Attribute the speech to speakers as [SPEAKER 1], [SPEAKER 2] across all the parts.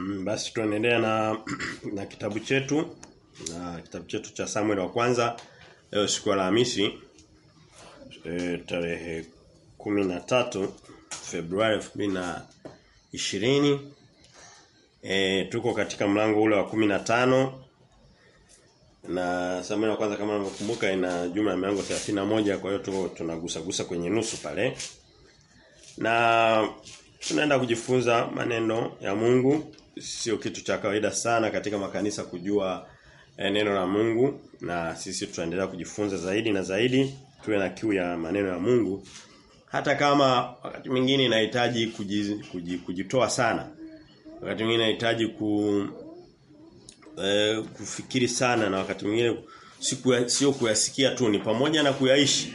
[SPEAKER 1] Mm, basi tuendelea na na kitabu chetu na kitabu chetu cha Samuel wa kwanza leo siku ya Alhamisi e, tarehe 13 Februari 2020 e, tuko katika mlango ule wa 15 na Samuel wa kwanza kama unavyokumbuka ina jumla ya milango 31 kwa hiyo tuko tunagusa gusa kwenye nusu pale. Na tunaenda kujifunza maneno ya Mungu sio kitu cha kawaida sana katika makanisa kujua eh, neno la Mungu na sisi tutaendelea kujifunza zaidi na zaidi tuwe na kiu ya maneno ya Mungu. Hata kama wakati mwingine inahitaji kuji, kuji, kujitoa sana wakati mwingine inahitaji ku eh, kufikiri sana na wakati mwingine sio kuyasikia tu ni pamoja na kuyaishi.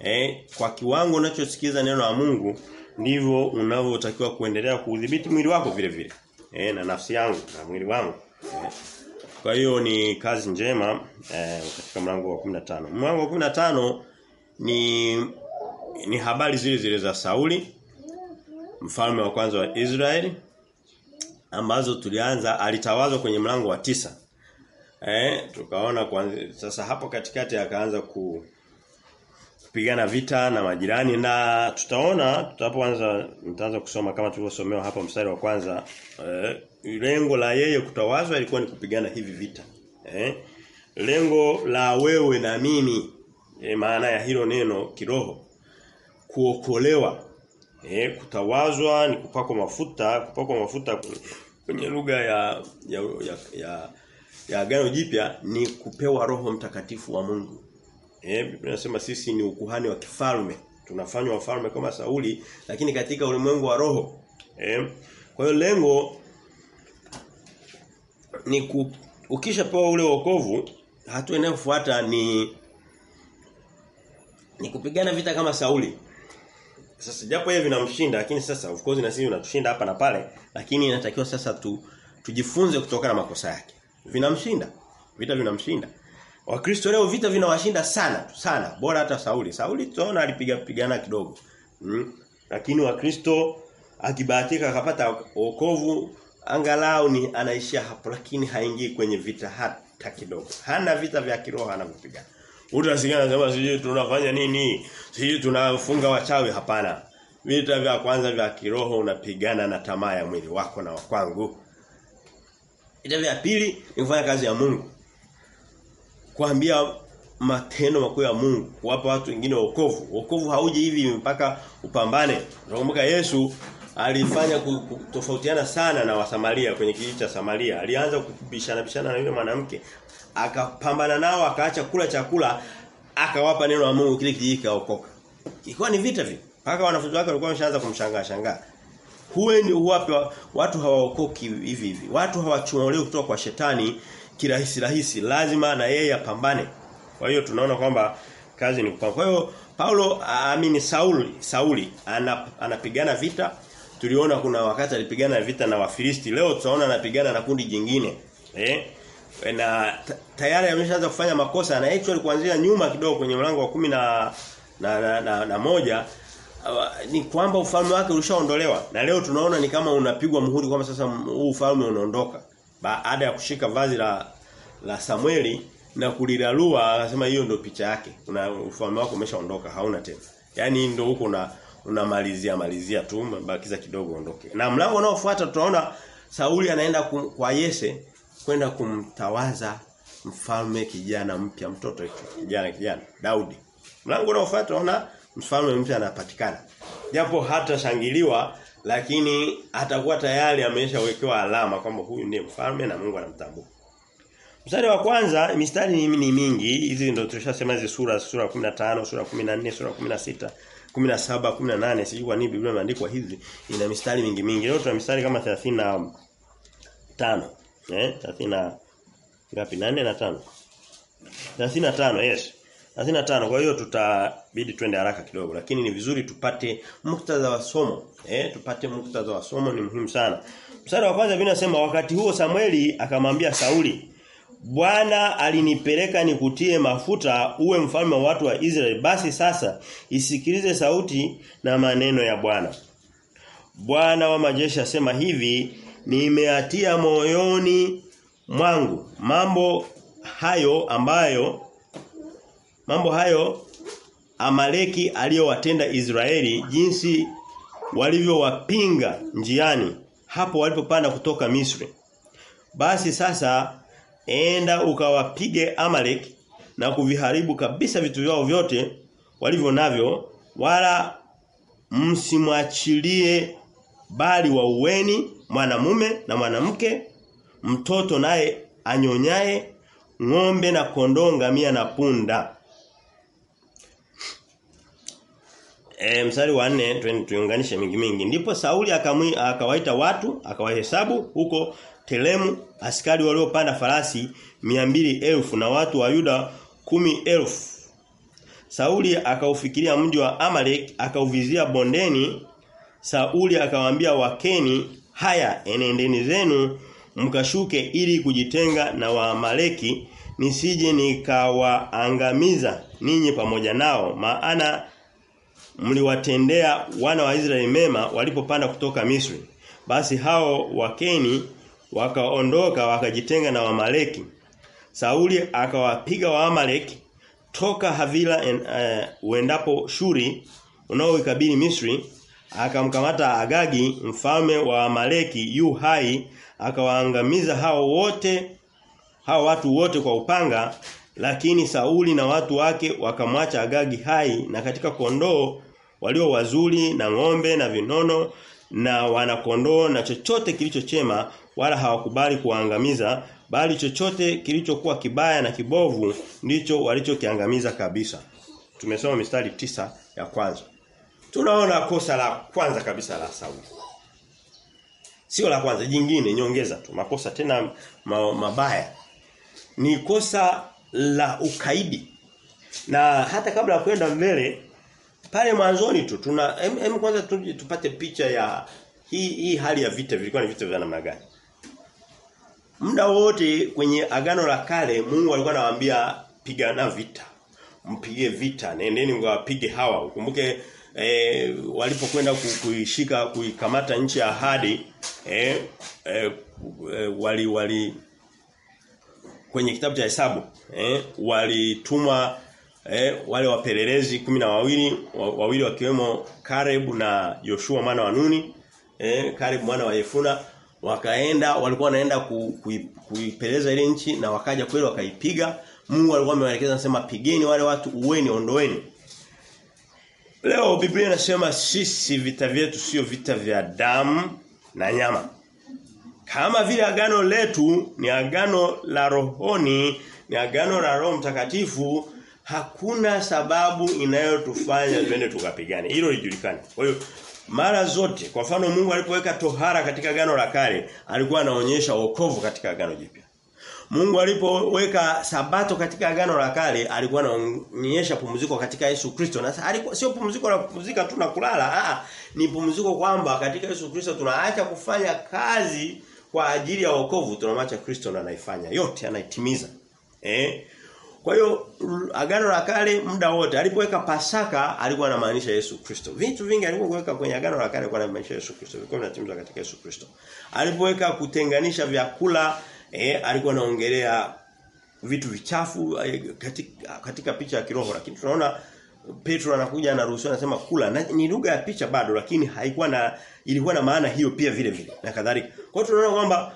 [SPEAKER 1] Eh, kwa kiwango unachosikiza neno la Mungu ndivyo unavyotakiwa kuendelea kuudhibiti mwili wako vile vile eh, na nafsi yangu na mwili wangu eh. Kwa hiyo ni kazi njema eh, katika mlango wa 15. Mlango wa 15 ni ni habari zile zile za Sauli mfalme wa kwanza wa Israeli ambazo tulianza alitawazwa kwenye mlango wa tisa Eh, tukaona kwanza sasa hapo katikati akaanza ku kupigana vita na majirani. Na tutaona tutapoanza nitaanza kusoma kama tulivyosomewa hapa mstari wa kwanza eh, lengo la yeye kutawazwa ilikuwa ni kupigana hivi vita eh, lengo la wewe na mimi eh, maana ya hilo neno kiroho kuokolewa eh, kutawazwa ni kupakwa mafuta kupakwa mafuta kwenye lugha ya ya ya, ya ya agano jipya ni kupewa roho mtakatifu wa Mungu Eh Biblia inasema sisi ni ukuhani wa kifalme. Tunafanywa wafalme kama Sauli lakini katika ulimwengu wa roho. Eh kwa hiyo lengo ni ku, ukishapewa ule wokovu hatua inayofuata ni ni kupigana vita kama Sauli. Sasa japo yeye vinamshinda lakini sasa of course na sisi unatushinda hapa na pale lakini inatakiwa sasa tu tujifunze kutoka na makosa yake. Vinamshinda. Vita vinamshinda. Wakristo leo vita vinawashinda sana sana bora hata Sauli. Sauli tunaona alipiga pigana kidogo. Mm. Lakini Wakristo akibahatika akapata wokovu angalau ni anaishia hapo lakini haingii kwenye vita hata kidogo. Hana vita vya kiroho anavyopigana. Utasikia anasema sijui tunafanya nini? Sijui tunafunga wachawi hapana. Vita vya kwanza vya kiroho unapigana na tamaa ya mwili wako na wakwangu. Vita vya pili ni kufanya kazi ya Mungu kuambia matendo makuu ya Mungu, kuwapa watu wengine wokovu. Wokovu hauji hivi mpaka upambane. Nakumbuka Yesu alifanya kutofautiana sana na Wasamaria kwenye kijiji cha Samaria. Alianza kubishana bishana na yule mwanamke. Akapambana nao akaacha kula chakula, akawapa neno la Mungu kile kijiji kaokoka. Ilikuwa ni vita vi. Paka wanafunzi wake walikuwa wameshaanza kumshangaa shangaa. Huwe ni uwapi watu hawaokoki hivi hivi. Watu hawachumolewi kutoka kwa shetani kirahisi rahisi lazima na yeye apambane. Kwa hiyo tunaona kwamba kazi ni kupambana kwa hiyo Paulo amini Sauli Sauli anapigana vita. Tuliona kuna wakati alipigana vita na Wafilisti. Leo tutaona anapigana na kundi jingine. Eh? Na tayari ameshaanza kufanya makosa. Na actually kuanzia nyuma kidogo kwenye mlango wa kumi na na, na, na, na moja. Uh, ni kwamba ufalme wake ulishaondolewa. Na leo tunaona ni kama unapigwa muhuri kwamba sasa huu ufalme unaondoka baada ya kushika vazi la la Samueli na kulilalua akasema hiyo ndio picha yake. Una ufalme wako umeshaondoka hauna tena. Yaani ndio huko na unamalizia malizia tu bakiza kidogo ondoke. Na mlango unaofuata tutaona Sauli anaenda kum, kwa Yese kwenda kumtawaza mfalme kijana mpya mtoto kijana kijana Daudi. Mlango unaofuata tunaona mfalme mpya anapatikana. Japo hata shangiliwa lakini atakuwa tayari ameshawekewa alama kwamba huyu ndiye mfalme na Mungu anamtambua. Mstari wa kwanza mistari ni, mingi. Hizi ndio tulishasema hizi sura sura 15 sura 14 sura 16 17 18 sijui kwa nini Biblia imeandikwa hizi ina mistari mingi mingi. Leo tuna mistari kama 35 eh? 30 ngapi? 8 na 5 35 yes 35 kwa hiyo tutabidi twende haraka kidogo lakini ni vizuri tupate muktadha wa somo eh tupate muktadha wa somo ni muhimu sana. Msara wa kwanza vinasema inasema wakati huo Samueli akamwambia Sauli Bwana alinipeleka nikutie mafuta uwe mfalme wa watu wa Israeli. Basi sasa isikilize sauti na maneno ya Bwana Bwana wa majeshi asema hivi nimeatia moyoni mwangu mambo hayo ambayo mambo hayo Amaleki aliyowatenda Israeli jinsi walivyowapinga njiani hapo walipopanda kutoka Misri. Basi sasa enda ukawapige Amalek na kuviharibu kabisa vitu vyao vyote walivyo navyo wala msimwachilie bali waueni mwanamume na mwanamke mtoto naye anyonyaye ng'ombe na kondoo ngamia na punda E, mstari wa 4 tuunganishe mingi mingi. Ndipo Sauli akamwi akawaita watu, akawahesabu huko Telemu askari waliopanda farasi elfu na watu wa Yuda elfu Sauli akaufikiria mji wa Amalek akauvizia bondeni. Sauli akawaambia wakeni, haya enendeni zenu mkashuke ili kujitenga na Waamaleki nisije nikawaangamiza ninyi pamoja nao maana mliwatendea wana wa Israeli mema walipopanda kutoka Misri. Basi hao wakeni wakaondoka wakajitenga na Wamaleki. Sauli akawapiga Waamaleki toka Havila en, uh, uendapo Shuri unaoikabili Misri akamkamata Agagi mfalme wa Amaleki yu hai akawaangamiza hao wote hao watu wote kwa upanga lakini Sauli na watu wake wakamwacha Agagi hai na katika kondoo walio wazuri na ng'ombe na vinono na wanakondoo na chochote kilichochema wala hawakubali kuangamiza bali chochote kilichokuwa kibaya na kibovu ndicho walichokiangamiza kabisa. Tumesoma mistari tisa ya kwanza. Tunaona kosa la kwanza kabisa la Sauli. Sio la kwanza, jingine nyongeza tu. Makosa tena ma, mabaya. Ni kosa la ukaidi. Na hata kabla ya kwenda mbele pale mwanzoni tu tuna em, em kwanza tu, tupate picha ya hii hii hali ya vita vilikuwa ni vita vya namna gani. Muda wote kwenye agano la kale Mungu alikuwa anawaambia pigana vita. Mpige vita, nendeni mkawapige hawa. Ukumbuke e, walipokwenda kuishika kuikamata nchi ya ahadi e, e, wali wali kwenye kitabu cha hesabu eh walitumwa eh, wale wapelelezi kumi na wawili wawili wakiwemo Karebu na Yoshua mwana wa Nuni. Eh Karebu mwana wa Yefuna. Wakaenda walikuwa wanaenda ku, ku, kuipeleza ile nchi na wakaja kweli wakaipiga. Mungu alikuwa amewaelekeza anasema pigeni wale watu uweni ondoeni. Leo Biblia inasema sisi vita vyetu sio vita vya damu na nyama. Kama vile agano letu ni agano la rohoni, ni agano la Roho Mtakatifu, hakuna sababu inayotufanya twende tukapigane. Hilo lijulikane. Kwa hiyo mara zote kwa mfano Mungu alipoweka tohara katika agano la kale, alikuwa anaonyesha wokovu katika agano jipya. Mungu alipoweka sabato katika agano la kale, alikuwa anaonyesha pumziko katika Yesu Kristo. Na sio pumziko la kupumzika tu na kulala, ah, ni pumziko kwamba katika Yesu Kristo tunaacha kufanya kazi kwa ajili ya wokovu tunamwacha Kristo na anaifanya yote anaitimiza. Eh? Kwa hiyo agano la kale muda wote alipoweka Pasaka alikuwa anamaanisha Yesu Kristo. Vitu vingi alipoweka kwenye agano la kale alikuwa anamaanisha Yesu Kristo. Vilikuwa vinatimizwa katika Yesu Kristo. Alipoweka kutenganisha vyakula eh, alikuwa anaongelea vitu vichafu eh, katika, katika picha ya kiroho lakini tunaona Petro anakuja anaruhusiwa anasema kula na, ni lugha ya picha bado lakini haikuwa na ilikuwa na maana hiyo pia vile vile na kadhalika. Kwa hiyo tunaona kwamba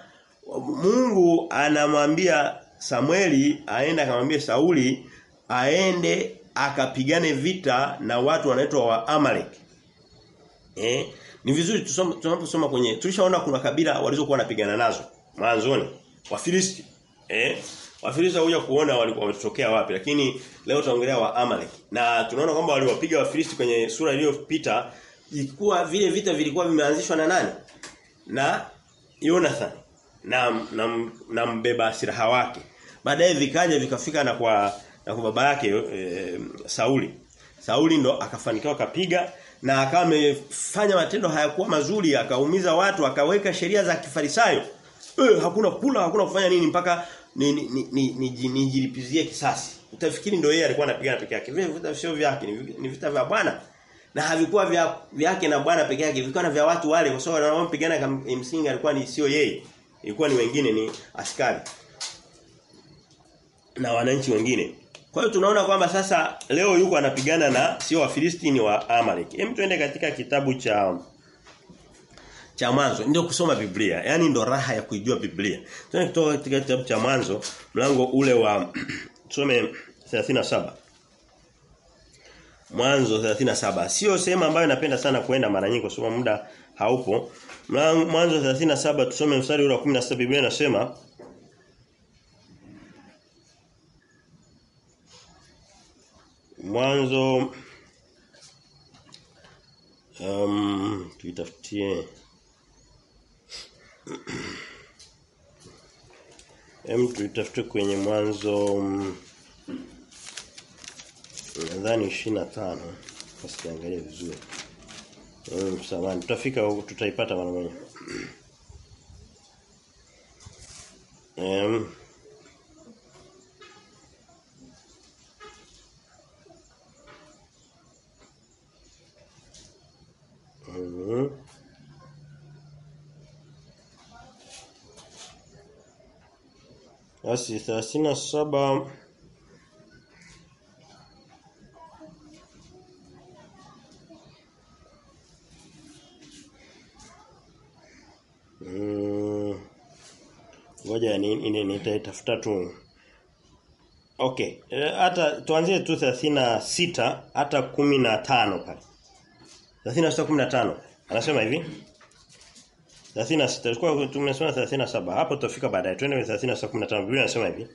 [SPEAKER 1] Mungu anamwambia Samueli aenda akamwambia Sauli aende akapigane vita na watu wanaitwa wa Amalek. Eh? Ni vizuri tunaposoma kwenye tulishaona kuna kabila walizokuwa wanapigana nazo mwanzoni Wafilisti. Eh? Wafilisti huja kuona walikuwa wametokea wapi lakini leo tutaongelea wa Amalek. Na tunaona kwamba waliwapiga Wafilisti kwenye sura iliyopita ilikuwa vile vita vilikuwa vimeanzishwa na nani? Na Jonathan na na, na mbeba silaha wake. Baadaye vikaja vikafika na kwa na kwa baba yake e, Sauli. Sauli ndo akafanikiwa akapiga na akawa amefanya matendo hayakuwa mazuri akaumiza watu akaweka sheria za kifarisayo. E, hakuna kula hakuna kufanya nini mpaka nijilipizie ni, ni, ni, ni kisasi. Utafikiri ndio yeye alikuwa anapigana peke yake. Vita sio vyake ni, ni vita vya Bwana. Na havikuwa vya vyake na Bwana peke yake, vilikuwa na vya watu wale kwa sababu wanaopigana msingi alikuwa ni sio yeye. Ilikuwa ni wengine ni askari. Na wananchi wengine. Kwa hiyo tunaona kwamba sasa leo yuko anapigana na sio Wafilistini wa Amalek. Hem tuende katika kitabu cha cha mwanzo ndio kusoma Biblia. Yaani ndio raha ya kuijua Biblia. Tuende kutoka katika kitabu cha mwanzo mlango ule wa tusome 37. Mwanzo 37. Sio sehemu ambayo napenda sana kuenda mara nyingi kwa sababu muda haupo. Mwanzo 37 tusome mstari ule wa 16 Biblia inasema Mwanzo um tuitafutie Hem tuitafute kwenye mwanzo um, nadhani 25 usiangalie vizuri. um, sawa tutafika huko tutaipata mara moja. Em Basi 37 Mm. Ngoja ni nitaitafuta tu. Okay. Hata tuanzie tu 36 hata 15 pale. 36 15. Anasema hivi. 36 tulikuwa tumesoma 37. Hapo tutafika baadaye. Twende 36:15 Biblia inasema hivi.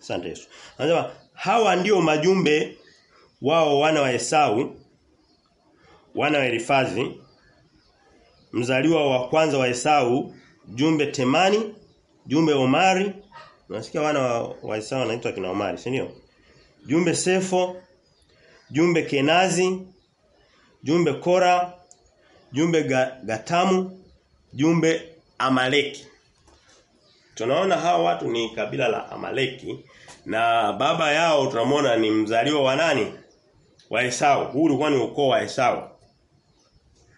[SPEAKER 1] Asante Yesu. Anasema hawa ndio majumbe wao wana wa Esau wana wa Elifazi mzaliwa wa kwanza wa Esau jumbe Temani jumbe Omari unasikia wana wa, wa Esau wanaitwa kina Omari si ndio jumbe Sefo jumbe Kenazi jumbe Kora jumbe ga, Gatamu jumbe Amaleki. Tunaona hawa watu ni kabila la Amaleki na baba yao tunamwona ni mzaliwa wa nani? Wa Esau. Huu ulikuwa ni ukoo wa Esau.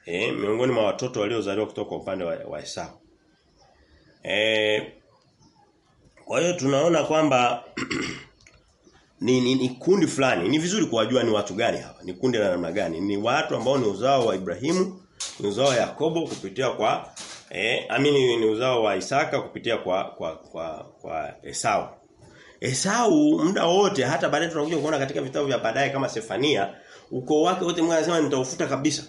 [SPEAKER 1] Eh miongoni mwa watoto waliozaliwa kutoka upande wa, wa Esau. Eh kwa hiyo tunaona kwamba ni, ni, ni kundi fulani. Ni vizuri kuwajua ni watu gani hawa. Ni kundi la namna gani. Ni watu ambao ni uzao wa Ibrahimu ni uzao wa Yakobo kupitia kwa eh amini ni uzao wa Isaka kupitia kwa kwa kwa, kwa Esau. Esau muda wote hata baadaye tunakuja kuona katika vitabu vya baadaye kama Sefania ukoo wake wote Mungu anasema nitaufuta kabisa.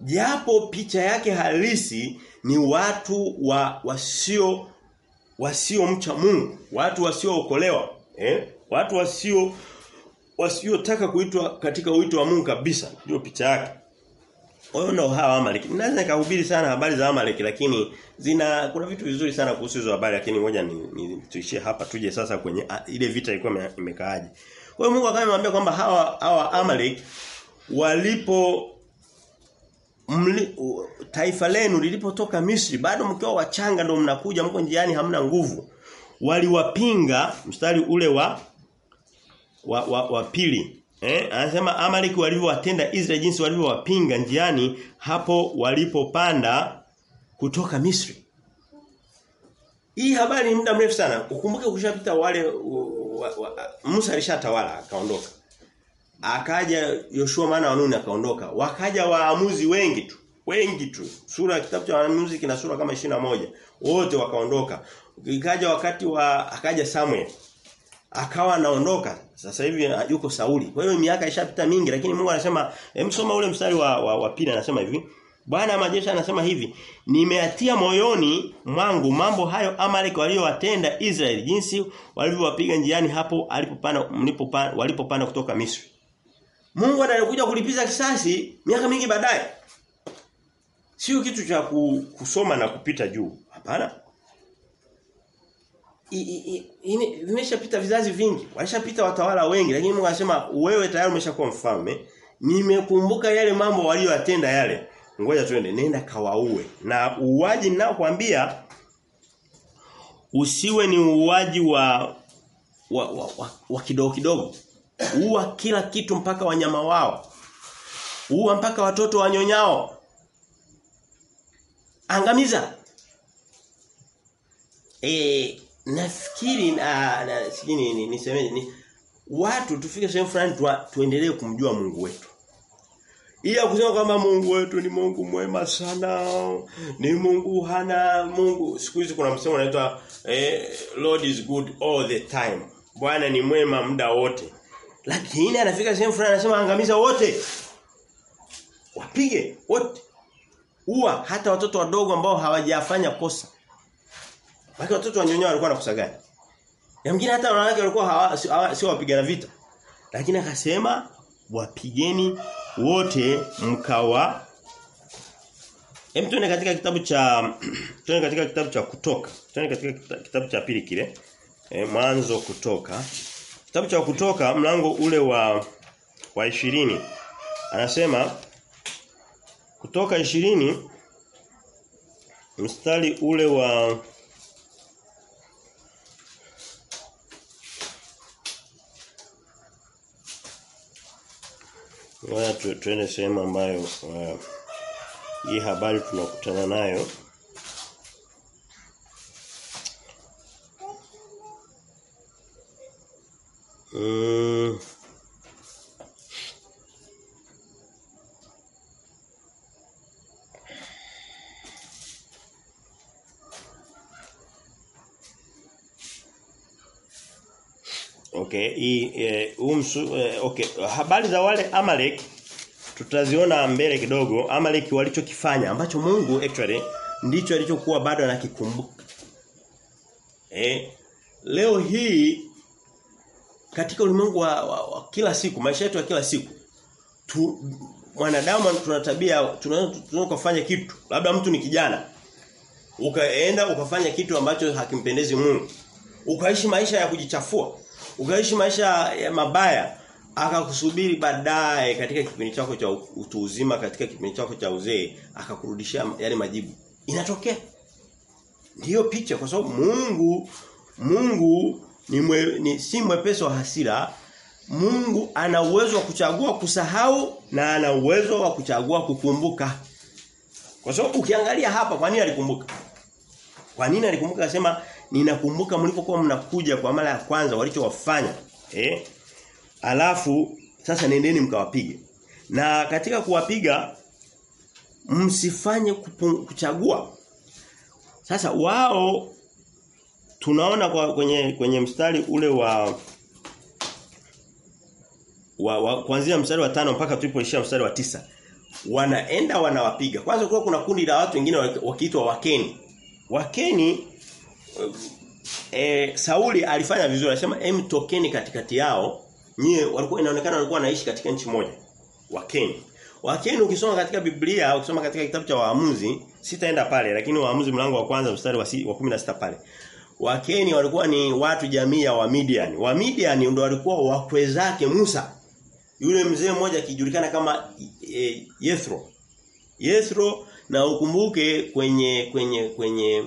[SPEAKER 1] Japo picha yake halisi ni watu wa wasio wasio mcha Mungu. Watu wasiookolewa eh watu wasio wasiotaka kuitwa katika uito wa Mungu kabisa ndio picha yake Wao ndio hawa Amaleki. Naweza nikahubiri sana habari za Amaleki lakini zina kuna vitu vizuri sana kuhusu hizo habari lakini ngoja ni, ni tuishie hapa tuje sasa kwenye a, ile vita ilikuwa imekaaje. Kwa hiyo Mungu akamwambia kwamba hawa hawa Amaleki walipo mli, u, taifa lenu lilipotoka Misri bado mkiwa wachanga ndio mnakuja mko njiani hamna nguvu. Waliwapinga mstari ule wa wa, wa, wa pili Eh, anasema Amaleki walivyowatenda Israeli jinsi walivyowapinga njiani hapo walipopanda kutoka Misri. Hii habari ni muda mrefu sana. Ukumbuke kushapita wale u, wa, wa, Musa alishatawala akaondoka. Akaja Yoshua maana wa Nuni akaondoka. Wakaja waamuzi wengi tu. Wengi tu. Sura kitabu cha waamuzi kina sura kama moja Wote wakaondoka. Ikaja wakati wa akaja Samuel akawa anaondoka. Sasa hivi yuko Sauli. Kwa hiyo miaka ishapita mingi lakini Mungu anasema msoma ule mstari wa, wa, wa pili anasema hivi. Bwana majeshi anasema hivi nimeatia moyoni mwangu mambo hayo Amalek waliowatenda Israeli jinsi walivyowapiga njiani hapo alipopanda mlipopanda walipopanda kutoka Misri. Mungu anakuja kulipiza kisasi miaka mingi baadaye. Sio kitu cha kusoma na kupita juu. Hapana vimeshapita vizazi vingi. Walishapita watawala wengi lakini Mungu anasema wewe tayari umeshakuwa mfalme. Nimekumbuka yale mambo waliyotenda yale. Ngoja tuende nenda kawaue. Na uwaji ninao kuambia usiwe ni uwaji wa wa, wa, wa, wa kidogo kidogo. Uwa kila kitu mpaka wanyama wao. Uwa mpaka watoto wanyonyao. Angamiza. Eh nafikiri na, na sijini ni, ni, niseme ni watu tufike sehemu fulani tu, tuendelee kumjua Mungu wetu. Ila kusema kwamba Mungu wetu ni Mungu mwema sana. Ni Mungu hana Mungu. Siku hizi kuna msemo unaitwa eh, Lord is good all the time. Bwana ni mwema muda wote. Lakini anafika sehemu fulani anasema angamiza wote. Wapige wote. Uwa hata watoto wadogo ambao hawajafanya kosa. Maki watoto wa nyonyo walikuwa nakusa gani? Ya mwingine hata wanawake walikuwa sio wapigana vita. Lakini akasema wapigeni wote mkawa Hem tuone katika kitabu cha tuone katika kitabu cha kutoka. Tuone katika kitabu cha pili kile. E, mwanzo kutoka. Kitabu cha kutoka mlango ule wa wa 20 anasema kutoka 20 mstari ule wa Ngoja tu, tuende sehemu ambayo uh, hii habari tunakutana nayo. Mm. Okay, hii e, umsu, e, okay, habari za wale Amalek tutaziona mbele kidogo Amalek walichokifanya ambacho Mungu actually ndicho alichokuwa bado anakikumbuka. Eh, leo hii katika ulimwengu wa, wa, wa kila siku, maisha yetu ya kila siku tu mwanadamu tuna tabia tunaweza kufanya kitu. Labda mtu ni kijana. Ukaenda ukafanya kitu ambacho hakimpendezi Mungu. Ukaishi maisha ya kujichafua. Ukaishi maisha ya mabaya akakusubiri baadaye katika kipindi chako cha utu uzima katika kipindi chako cha uzee akakurudishia yale majibu. Inatokea. Ndiyo picha kwa sababu Mungu Mungu ni, mwe, ni si mwepeso wa hasira. Mungu ana uwezo wa kuchagua kusahau na ana uwezo wa kuchagua kukumbuka. Kwa sababu ukiangalia hapa kwa nini alikumbuka? Kwa nini alikumbuka? Akasema ninakumbuka mlipokuwa mnakuja kwa mara ya kwanza walichowafanya eh Alafu sasa nendeni mkawapige. Na katika kuwapiga msifanye kuchagua. Sasa wao tunaona kwa kwenye kwenye mstari ule wa wa, wa kuanzia mstari wa tano mpaka tulipoishia mstari wa tisa wanaenda wanawapiga. Kwanza kulikuwa kuna kundi la watu wengine wakiitwa Wakeni. Wakeni e, Sauli alifanya vizuri anasema em tokeni katikati yao. Nyie walikuwa inaonekana walikuwa wanaishi katika nchi moja Wakeni. Wakeni ukisoma katika Biblia ukisoma katika kitabu cha Waamuzi sitaenda pale lakini Waamuzi mlango wa kwanza mstari wa, si, wa 16 pale. Wakeni walikuwa ni watu jamii ya Wamidian. Wamidian ndio walikuwa wakwe zake Musa. Yule mzee mmoja akijulikana kama e, Yethro. Yethro na ukumbuke kwenye kwenye kwenye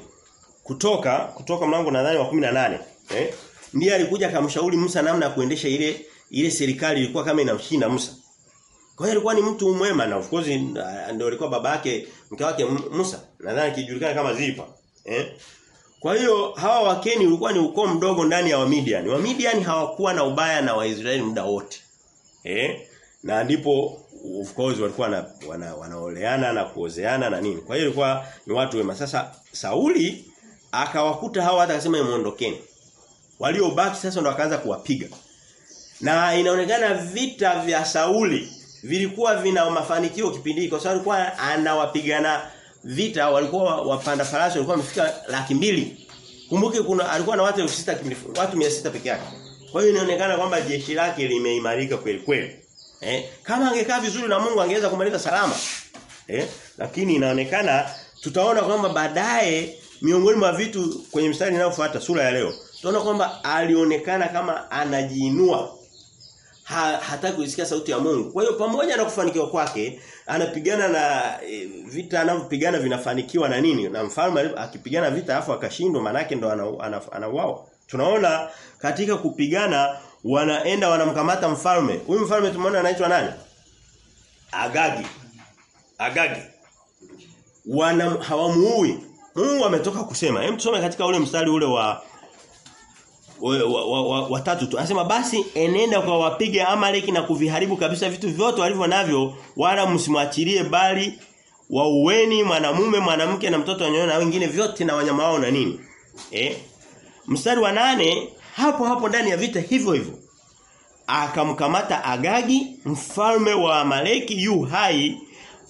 [SPEAKER 1] kutoka kutoka mlango nadhani wa 18 eh ndiye alikuja akamshauri Musa namna ya kuendesha ile ile serikali ilikuwa kama inamshinda Musa. Kwa hiyo alikuwa ni mtu mwema na of course ndio alikuwa baba yake mke wake Musa. Nadhani kijulikana kama Zipa. Eh? Kwa hiyo hawa wakeni ulikuwa ni ukoo mdogo ndani ya Wamidian. Wamidian hawakuwa na ubaya na Waisraeli muda wote. Eh? Na ndipo of course walikuwa na, wana, wanaoleana na kuozeana na nini. Kwa hiyo ilikuwa ni watu wema. Sasa Sauli akawakuta hawa hata akasema muondokeni. Waliobaki sasa ndo akaanza kuwapiga. Na inaonekana vita vya Sauli vilikuwa vina mafanikio kipindi hicho kwa sababu alikuwa anawapigana vita walikuwa wapanda farasi walikuwa wamefika laki mbili. Kumbuke kuna alikuwa na watu 600 watu 600 peke yake. Kwa hiyo inaonekana kwamba jeshi lake limeimarika kweli kweli. Eh, kama angekaa vizuri na Mungu angeweza kumaliza salama. Eh, lakini inaonekana tutaona kwamba baadaye miongoni mwa vitu kwenye mstari inayofuata sura ya leo tunaona kwamba alionekana kama anajiinua ha, hataki kusikia sauti ya Mungu. Kwa hiyo pamoja na kufanikiwa kwake, anapigana na e, vita anavyopigana vinafanikiwa na nini? Na mfalme akipigana vita afu akashindwa manake ndo anauawa. Ana, ana, ana Tunaona katika kupigana wanaenda wanamkamata mfalme. Huyu mfalme tumeona anaitwa nani? Agagi. Agagi. Wana hawamuui. Mungu ametoka kusema. Hem tusome katika ule mstari ule wa wa, wa, wa, wa tu. Anasema basi enenda kwa wapige Amaleki na kuviharibu kabisa vitu vyote walivyo navyo wala msimwachilie bali waueni mwanamume mwanamke na mtoto wanyona na wengine vyote na wanyama wao na nini. Eh? Mstari wa nane hapo hapo ndani ya vita hivyo hivyo akamkamata Agagi mfalme wa Amaleki yu hai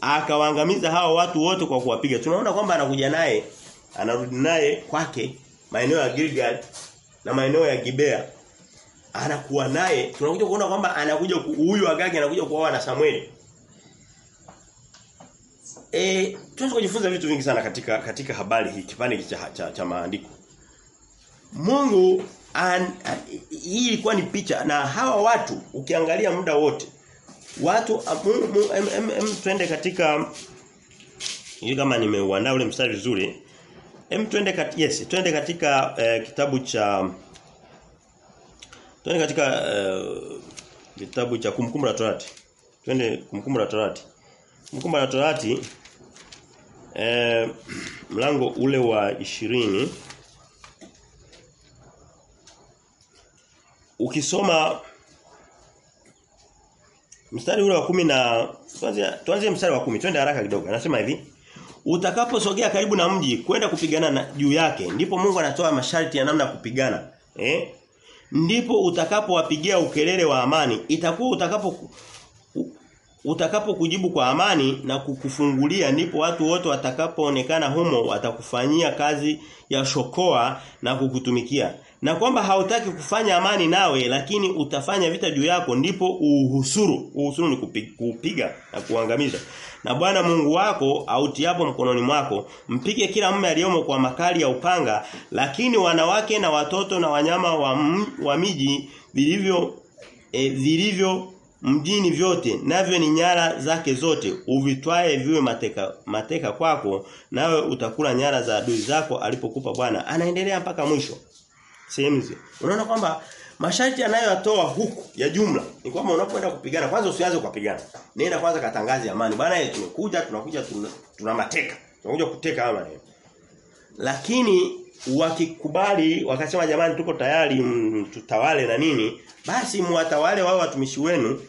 [SPEAKER 1] akawaangamiza hao watu wote kwa kuwapiga. Tunaona kwamba anakuja naye anarudi naye kwake maeneo ya Gilgal na maeneo ya Gibea. Anakuwa naye tunakuja kuona kwamba anakuja huyu Agagi anakuja kuoa na Samueli. Eh tunaweza kujifunza vitu vingi sana katika katika habari hii kipande cha, cha, cha maandiko. Mungu an, an, hii ilikuwa ni picha na hawa watu ukiangalia muda wote watu em, em, em, twende katika ili kama nimeuandaa ule mstari vizuri em twende kat, yes twende katika eh, kitabu cha twende katika eh, kitabu cha kumkumbu la Torati. Twende kumkumbu la Torati. Kumkumbu la Torati eh, mlango ule wa ishirini. Ukisoma mstari ule wa kumi na tuanze tuanze mstari wa kumi. Twende haraka kidogo. Anasema hivi utakaposogea karibu na mji kwenda kupigana na juu yake ndipo Mungu anatoa masharti ya namna ya kupigana eh? Ndipo utakapowapigia ukelele wa amani itakuwa utakapo utakapokujibu kwa amani na kukufungulia ndipo watu wote watakapoonekana humo watakufanyia kazi ya shokoa na kukutumikia na kwamba hautaki kufanya amani nawe lakini utafanya vita juu yako ndipo uhusuru uhusuru ni kupiga na kuangamiza. Na Bwana Mungu wako autiapo mkononi mwako mpige kila mume aliyomo kwa makali ya upanga lakini wanawake na watoto na wanyama wa, m, wa miji vilivyo e, vilivyo mjini vyote navyo ni nyara zake zote. Uvitwae viwe mateka mateka kwako nawe utakula nyara za adui zako alipokupa Bwana. Anaendelea mpaka mwisho sehemu unaona kwamba masharti anayoyatoa huku ya jumla ni kwamba unapoenda kupigana kwanza usianze kupigana. Nenda kwanza katangaze amani. Bwana tumekuja tunakuja tuna, tuna mateka. Tunakuja kuteka amani lakini wakikubali wakasema jamani tuko tayari tutawale na nini basi muwatawale wao watumishi wenu.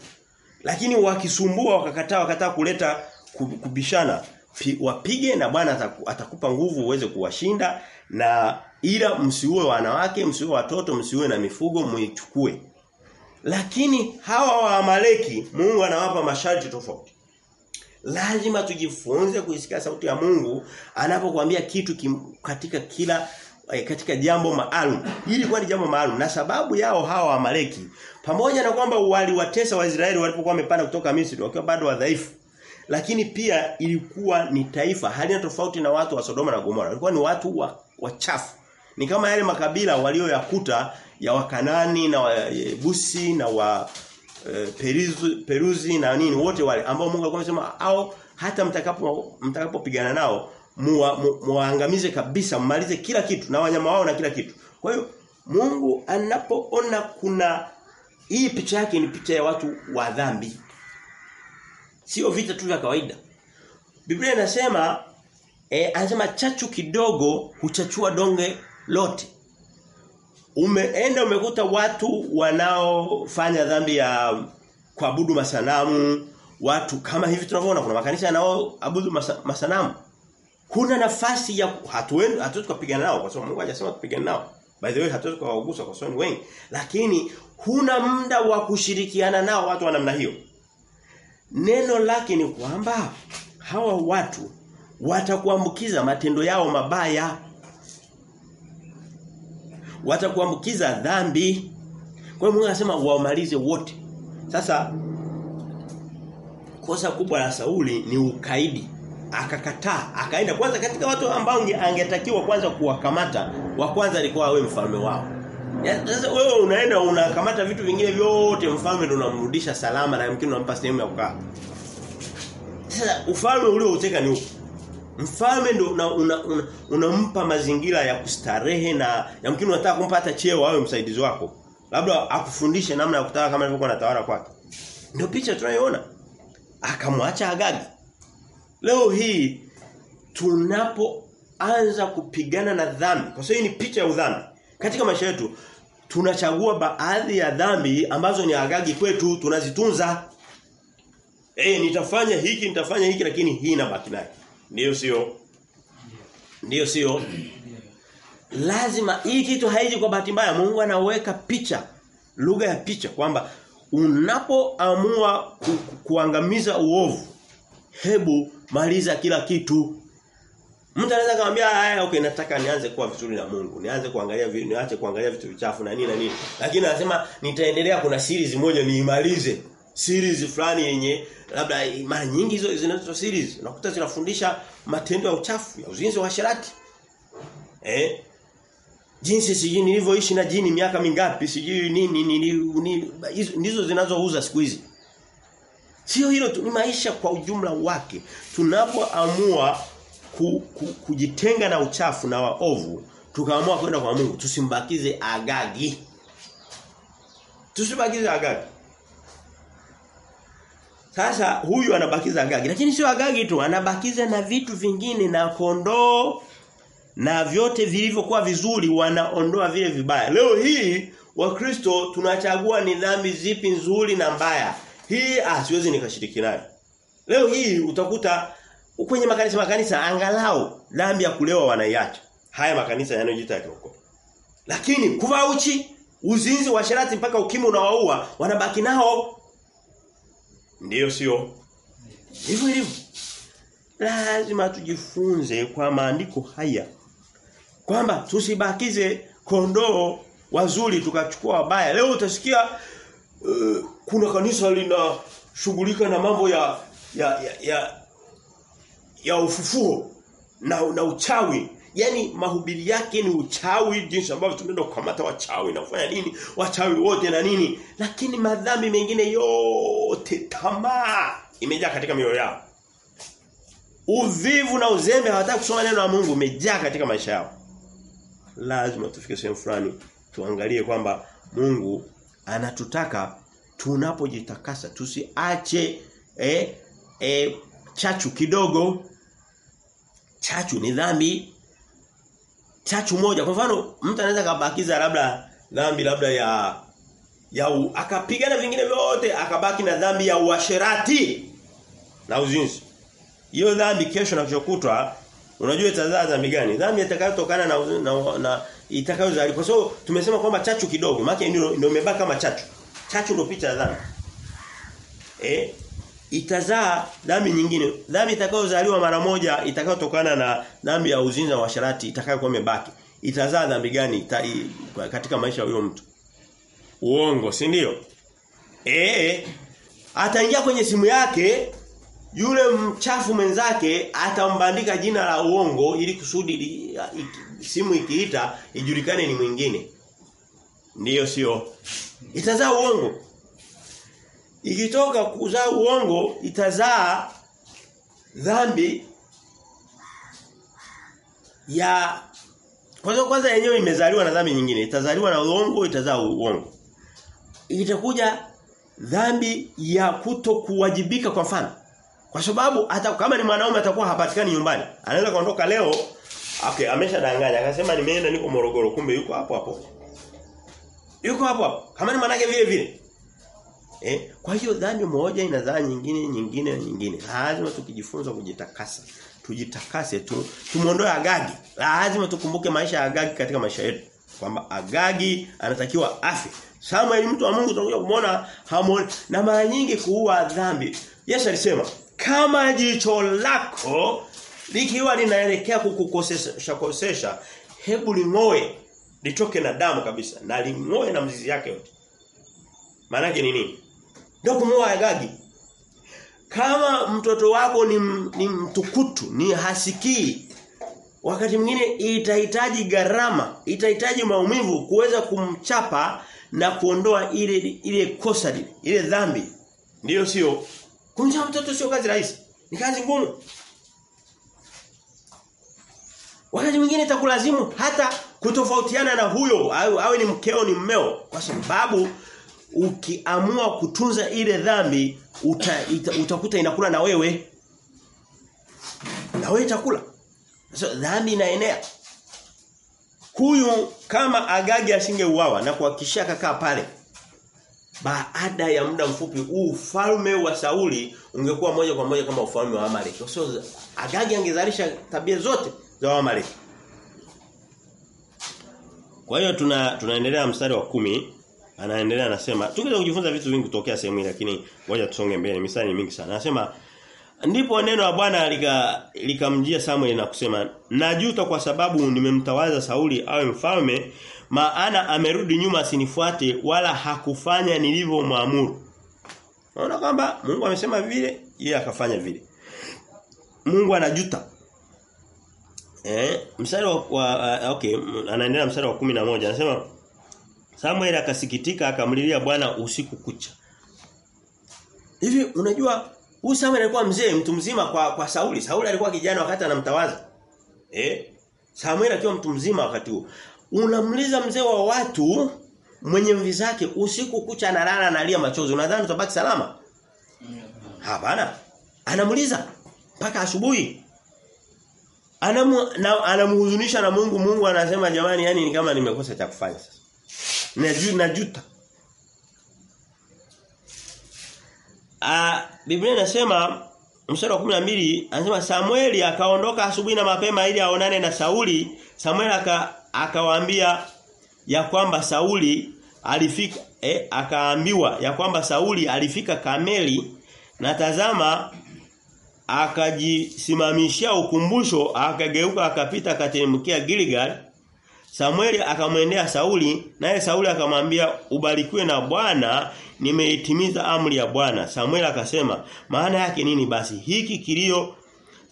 [SPEAKER 1] Lakini wakisumbua wakakataa wakataa kuleta kubishana. Wapige na Bwana atakupa nguvu uweze kuwashinda na ila msiue wanawake, msiue watoto, msiue na mifugo, muichukue. Lakini hawa wa Amaleki Mungu anawapa masharti tofauti. Lazima tujifunze kuisikia sauti ya Mungu anapokuambia kitu kim, katika kila katika jambo maalum. Hili kwa ni jambo maalum na sababu yao hawa Amaleki pamoja na kwamba waliwatesa Waisraeli walipokuwa wamepanda kutoka Misri wakiwa bado wadhaifu lakini pia ilikuwa ni taifa halina tofauti na watu wa Sodoma na Gomora. Walikuwa ni watu wa wachafu. Ni kama yale makabila walioyakuta ya Wakanani na Wabusi na wa e, Peruzi, Peruzi na nini wote wale ambao Mungu alikuwa amesema au hata mtakapo mtakapopigana nao muwaangamize kabisa mmalize kila kitu na wanyama wao na kila kitu. Kwa hiyo Mungu anapoona kuna hii picha yake ni picha ya watu wa dhambi. Sio vita tu vya kawaida. Biblia inasema eh anasema chachu kidogo huchachua donge lote. Umeenda umekuta watu wanaofanya dhambi ya kuabudu masanamu, watu kama hivi tunavyoona kuna makanisa yanaoabudu masa, masanamu. Kuna nafasi ya hatuendi hatuwezi kupigana nao kwa sababu Mungu hajasema tupigane nao. By the way hatuwezi kuwagusa kwa sababu wengi. Lakini huna muda wa kushirikiana nao watu wa namna hiyo. Neno lake ni kwamba hawa watu watakuambukiza matendo yao mabaya. Watakuambukiza dhambi. Kwa hiyo Mungu anasema wamalize wote. Sasa kosa kubwa la Sauli ni ukaidi. Akakataa, akaenda kwanza katika watu ambao angetakiwa kwanza kuwakamata, wa kwanza alikuwa awe mfalme wao. Sasa wewe unaenda unakamata vitu vingine vyote mfalme ndo unamrudisha salama na yamkini unampa sehemu ya kukaa. Sasa ufalme uliouteka ni upi? Mfalme ndo unampa una, una, una mazingira ya kustarehe na yamkini unataka kumpa hata cheo awe msaidizi wako. Labda akufundishe namna ya kutawala kama alivyokuwa anatawala kwake. Ndio picha tunayoona. akamwacha Agagi. Leo hii tunapoanza kupigana na dhambi, kwa sababu hii ni picha ya udhambi. Katika maisha yetu tunachagua baadhi ya dhambi ambazo ni Agagi kwetu tunazitunza. Eh nitafanya hiki nitafanya hiki lakini hii inabaki naye. Ndiyo sio? Ndiyo sio? Lazima hii kitu haiji kwa bahati mbaya. Mungu anaweka picha, lugha ya picha kwamba unapoamua ku, ku, kuangamiza uovu, hebu maliza kila kitu. Mtu anaweza kumwambia haya okay nataka nianze kuwa vizuri na Mungu. Nianze kuangalia niache kuangalia vitu vichafu na nini na nini. Lakini anasema nitaendelea kuna series moja niimalize. Series fulani yenye labda mara nyingi hizo zinazoitwa series unakuta zinafundisha matendo ya uchafu, ya uzinzi wa sharati. Eh? Jinsi sijui nilivyoishi na jini miaka mingapi, sijui nini nini ndizo zinazouza siku hizi. Sio hilo tu, ni maisha kwa ujumla wake. Tunapoamua ku, ku, kujitenga na uchafu na waovu, tukaamua kwenda kwa Mungu, tusimbakize agagi. Tusibakize agagi. Sasa huyu anabakiza agagi, lakini sio agagi tu, anabakiza na vitu vingine na kondoo na vyote vilivyokuwa vizuri wanaondoa vile vibaya. Leo hii wakristo tunachagua ni dhambi zipi nzuri na mbaya. Hii ah siwezi nikashiriki nayo. Leo hii utakuta kwenye makanisa makanisa angalau dhambi ya kulewa wanaiacha. Haya makanisa yanayojiita ya huko. Lakini kuvaa uchi, uzinzi wa sharati mpaka ukimu unawaua wanabaki nao. Ndiyo sio? Hivyo hivyo. Lazima tujifunze kwa maandiko haya kwamba tusibakize kondoo wazuri tukachukua wabaya. Leo utasikia uh, kuna kanisa linashughulika na mambo ya ya ya, ya, ya ufufuo na, na uchawi. Yaani mahubiri yake ni uchawi jinsi ambavyo tunaenda kukamata wachawi na kufanya nini? Wachawi wote na nini? Lakini madhambi mengine yote tamaa imejaa katika mioyo yao. Uvivu na uzembe hawataka kusoma neno la Mungu umejaa katika maisha yao. Lazima tufike sehemu fulani tuangalie kwamba Mungu anatutaka tunapojitakasa tusiache eh, eh, chachu kidogo. Chachu ni dhambi. Chachu moja kwa mfano mtu anaweza kabakiza labda dhambi labda ya ya akapigana vingine vyote akabaki na dhambi ya uasherati na uzinzi. Hiyo dhambi kesho na kuchokutwa unajua itazaa dhambi gani? Dhambi itakayotokana na, na, na itakayozaliwa. Kwa sababu so, tumesema kwamba chachu kidogo, maana ndio ndio imebaki kama chachu. Chachu ndio picha ya dhambi. Eh itazaa dhambi nyingine. Dhambi itakayozaliwa mara moja itakayotokana na dhambi ya uzinzi wa sharati itakayokuwa imebaki. Itazaa dhambi gani ita, i, katika maisha huyo mtu? Uongo, si ndio? Eh ataingia kwenye simu yake yule mchafu mwenzake atambandika jina la uongo ili kusudi li, iki, simu ikiita ijulikane ni mwingine. Ndiyo sio? Itazaa uongo. Ikitoka kuzaa uongo itazaa dhambi ya kwanza kwanza yenyewe imezaliwa na dhambi nyingine. Itazaliwa na uongo, itazaa uongo. Itakuja dhambi ya kutokuwajibika kwa mfano. Kwa sababu hata kama ni mwanaume atakuwa hapatikani nyumbani. Anaweza kuondoka leo, okay, ameshadanganya. Akasema nimeenda niko Morogoro, kumbe yuko hapo hapo. Yuko hapo hapo. Kama ni manake vile vile. Eh, kwa hiyo dhambi moja inazaa nyingine nyingine nyingine. Lazima tukijifunza kujitakasa. Tujitakase tu, tumuondoe Agagi. Lazima tukumbuke maisha ya Agagi katika maisha yetu. Kwamba Agagi anatakiwa afi. Samuel mtu wa Mungu tunakuja kumuona hamoni na mara nyingi kuua dhambi. Yesu alisema kama jicho lako likiwa linaelekea kukukosesha kosesha hebu lingoe litoke na damu kabisa na lingoe na mzizi yake yote. Maana ni nini? Ndio kumuoa Agagi. Kama mtoto wako ni, ni mtukutu, ni hasikii, wakati mwingine itahitaji gharama, itahitaji maumivu kuweza kumchapa na kuondoa ile ile kosa lile, ile dhambi. Ndiyo sio? Kumzaa mtoto sio kazi rahisi. Ni kazi ngumu. Wakati mwingine itakulazimu hata kutofautiana na huyo awe ni mkeo ni mmeo kwa sababu ukiamua kutunza ile dhambi uta, ita, utakuta inakula na wewe. Na wewe chakula. So, dhambi inaenea. Huyu kama Agagi asingeuawa na kuhakikisha kakaa pale baada ya muda mfupi ufalme wa Sauli ungekuwa moja kwa moja kama ufalme wa Amaleki. So Agagi angezalisha tabia zote za Amaleki. Kwa hiyo tuna tunaendelea mstari wa kumi anaendelea anasema tungeweza kujifunza vitu vingi kutokea sehemu hii lakini ngoja tusonge mbele misali mingi sana. Anasema ndipo neno la Bwana likamjia lika Samuel na kusema najuta kwa sababu nimemtawaza Sauli awe mfalme maana amerudi nyuma asinifuate wala hakufanya nilivyomwamuru. Unaona kwamba Mungu amesema vile yeye akafanya vile. Mungu anajuta. Eh, mstari wa, wa okay, anaendelea mstari wa 11 anasema Samuel akasikitika akamlilia Bwana usiku kucha. Hivi unajua huyu Samuel alikuwa mzee mtu mzima kwa kwa Sauli. Sauli alikuwa kijana wakati anamtawaza. Eh? Samuel akiwa mtu mzima wakati huo. Unamliza mzee wa watu mwenye mvi zake usiku kucha analala analia machozi. Unadhani utabaki salama? Hapana. Anamuliza mpaka asubuhi. Anamu na, anamhuzunisha na Mungu. Mungu anasema jamani yani ni kama nimekosa cha kufanya sasa. Najuta najuta. Ah Biblia inasema mstari wa 12 anasema Samueli akaondoka asubuhi na mapema ili aonane na Sauli. Samueli aka akawaambia ya kwamba Sauli alifika eh, akaambiwa ya kwamba Sauli alifika Kameli na tazama akajisimamishia ukumbusho akageuka akapita akateremkia Gilgal Samueli akamwendea Sauli naye Sauli akamwambia ubarikiwe na Bwana nimeitimiza amri ya Bwana. Samueli akasema maana yake nini basi hiki kilio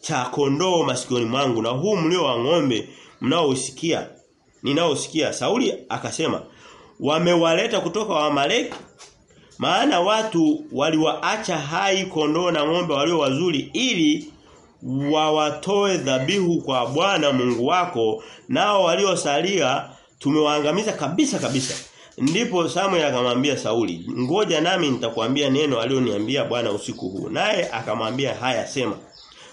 [SPEAKER 1] cha kondoo masikioni mwangu na huu mlio wa ng'ombe mnaousikia ninaosikia Sauli akasema wamewaleta kutoka wa Amaleki maana watu waliwaacha hai kondoo na ng'ombe walio wazuri ili wawatoe dhabihu kwa Bwana Mungu wako nao waliosalia tumewaangamiza kabisa kabisa. Ndipo Samuel akamwambia Sauli ngoja nami nitakwambia neno alioniambia Bwana usiku huu. Naye akamwambia haya sema.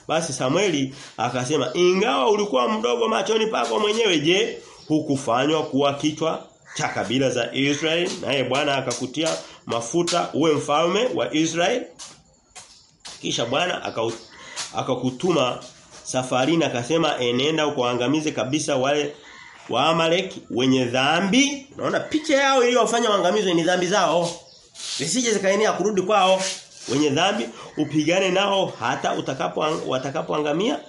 [SPEAKER 1] Basi Samueli akasema ingawa ulikuwa mdogo machoni pako mwenyewe je hukufanywa kuwa kichwa cha kabila za Israeli? Naye Bwana akakutia mafuta uwe mfalme wa Israeli. Kisha Bwana akakutuma safarini akasema enenda ukoangamize kabisa wale wa Amalek wenye dhambi. Naona picha yao iliyofanya waangamizwe ni dhambi zao. Zisije zikaenea kurudi kwao. Wenye dhambi upigane nao hata utakapo watakapoangamia.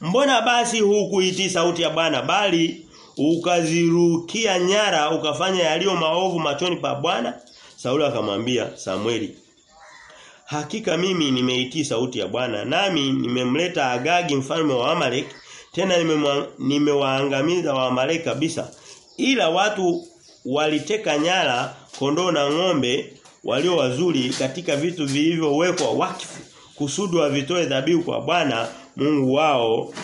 [SPEAKER 1] Mbona basi hukuitii sauti ya Bwana bali ukazirukia nyara ukafanya yaliyo maovu machoni pa Bwana? Sauli akamwambia Samueli Hakika mimi nimeitii sauti ya Bwana nami nimemleta Agagi mfalme wa Amalek tena nimewaangamiza wa Amalek kabisa ila watu waliteka nyara kondoo na ng'ombe walio wazuri katika vitu vilivyowekwa wakfu kusudi wavitoe dhabihu kwa Bwana Mungu wao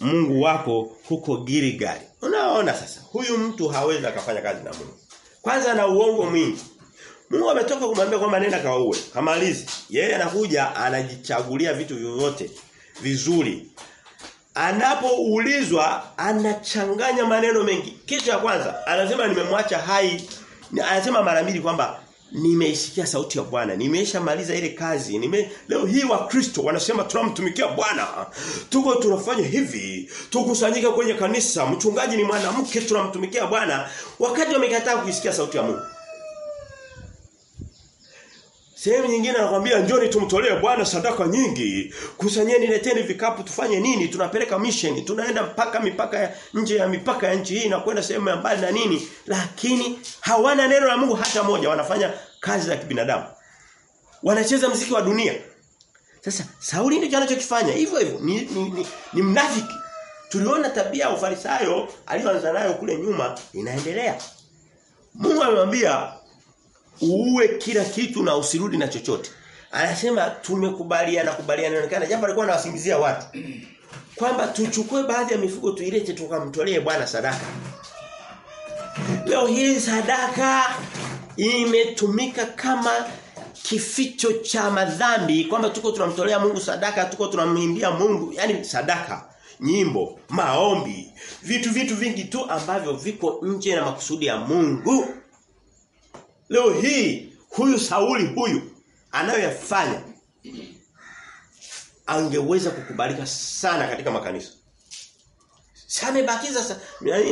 [SPEAKER 1] Mungu wako huko Gilgal. Unaona sasa huyu mtu hawezi akafanya kazi na Mungu. Kwanza na uongo mwingi. Mungu ametoka kumwambia kwamba nenda kaue. Kamalizi. Yeye anakuja anajichagulia vitu vyovyote vizuri. Anapoulizwa anachanganya maneno mengi. Kitu ya kwanza anasema nimemwacha hai. Anasema mara mbili kwamba nimeisikia sauti ya Bwana. Nimeshamaliza ile kazi. Nime leo hii wa Kristo wanasema tunamtumikia Bwana. Tuko tunafanya hivi. Tukusanyika kwenye kanisa. Mchungaji ni mwanamke tunamtumikia Bwana. Wakati wamekataa kuisikia sauti ya Mungu. Sehemu nyingine anakuambia njoni tumtolee Bwana sadaka nyingi. Kusanyeni leteni vikapu tufanye nini? Tunapeleka mission, tunaenda mpaka mipaka ya nje ya mipaka ya nchi hii na kwenda sehemu ya mbali na nini? Lakini hawana neno la Mungu hata moja, wanafanya kazi za kibinadamu. Wanacheza mziki wa dunia. Sasa Sauli ndicho anachokifanya hivyo hivyo ni, ni, ni, ni mnafiki. Tuliona tabia ya Ufarisayo aliyoanza nayo kule nyuma inaendelea. Mungu amemwambia uue kila kitu na usirudi na chochote. Anasema tumekubaliana kubaliana inaonekana japo alikuwa anawasingizia watu kwamba tuchukue baadhi ya mifugo tuilete tukamtolee Bwana sadaka. Leo hii sadaka imetumika kama kificho cha madhambi kwamba tuko tunamtolea Mungu sadaka, tuko tunamwimbia Mungu, yani sadaka, nyimbo, maombi, vitu vitu vingi tu ambavyo viko nje na makusudi ya Mungu. Leo hii huyu Sauli huyu anayoyafanya angeweza kukubalika sana katika makanisa. Sasa amebakiza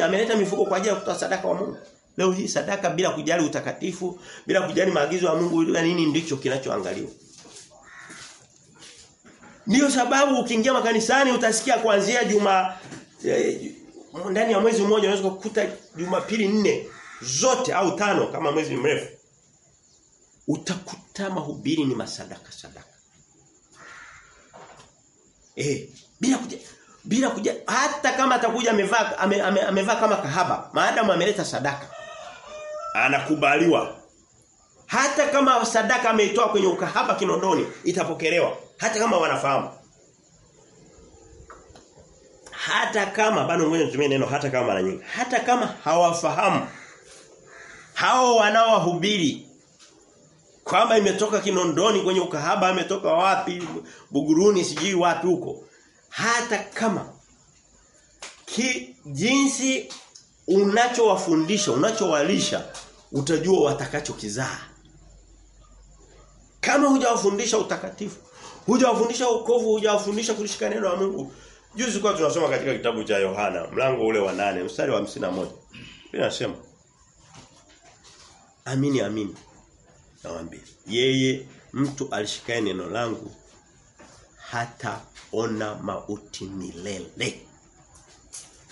[SPEAKER 1] ameleta mifuko kwa ajili ya kutoa sadaka wa Mungu. Leo hii sadaka bila kujali utakatifu, bila kujali maagizo ya Mungu nini ndicho kinachoangaliwa. Ndiyo sababu ukiingia makanisani utasikia kuanzia juma eh, ndani ya mwezi mmoja unaweza kukuta Jumapili nne zote au tano kama mwezi mrefu. Utakuta mahubiri ni masadaka sadaka. Eh, bila kuja bila kuja hata kama atakuja amevaa ame, ame, amevaa kama kahaba, maadamu ameleta sadaka. Anakubaliwa. Hata kama sadaka ameitoa kwenye ukahaba kinondoni itapokelewa hata kama wanafahamu. Hata kama bado nitumie neno hata kama mara nyingi. Hata kama hawafahamu. Hao wanaowahubiri kwamba imetoka kinondoni kwenye ukahaba ametoka wapi? Buguruni sijui wapi huko. Hata kama ki, jinsi unachowafundisha unachowalisha utajua watakachokizaa. Kama hujawafundisha utakatifu hujawafundisha wokovu hujawafundisha kulishika neno la Mungu. Juzi kwa tunasoma katika kitabu cha Yohana mlango ule wa nane mstari wa 51 inasema amini amini nawaambia yeye mtu alishikaye neno langu hata ona mauti milele.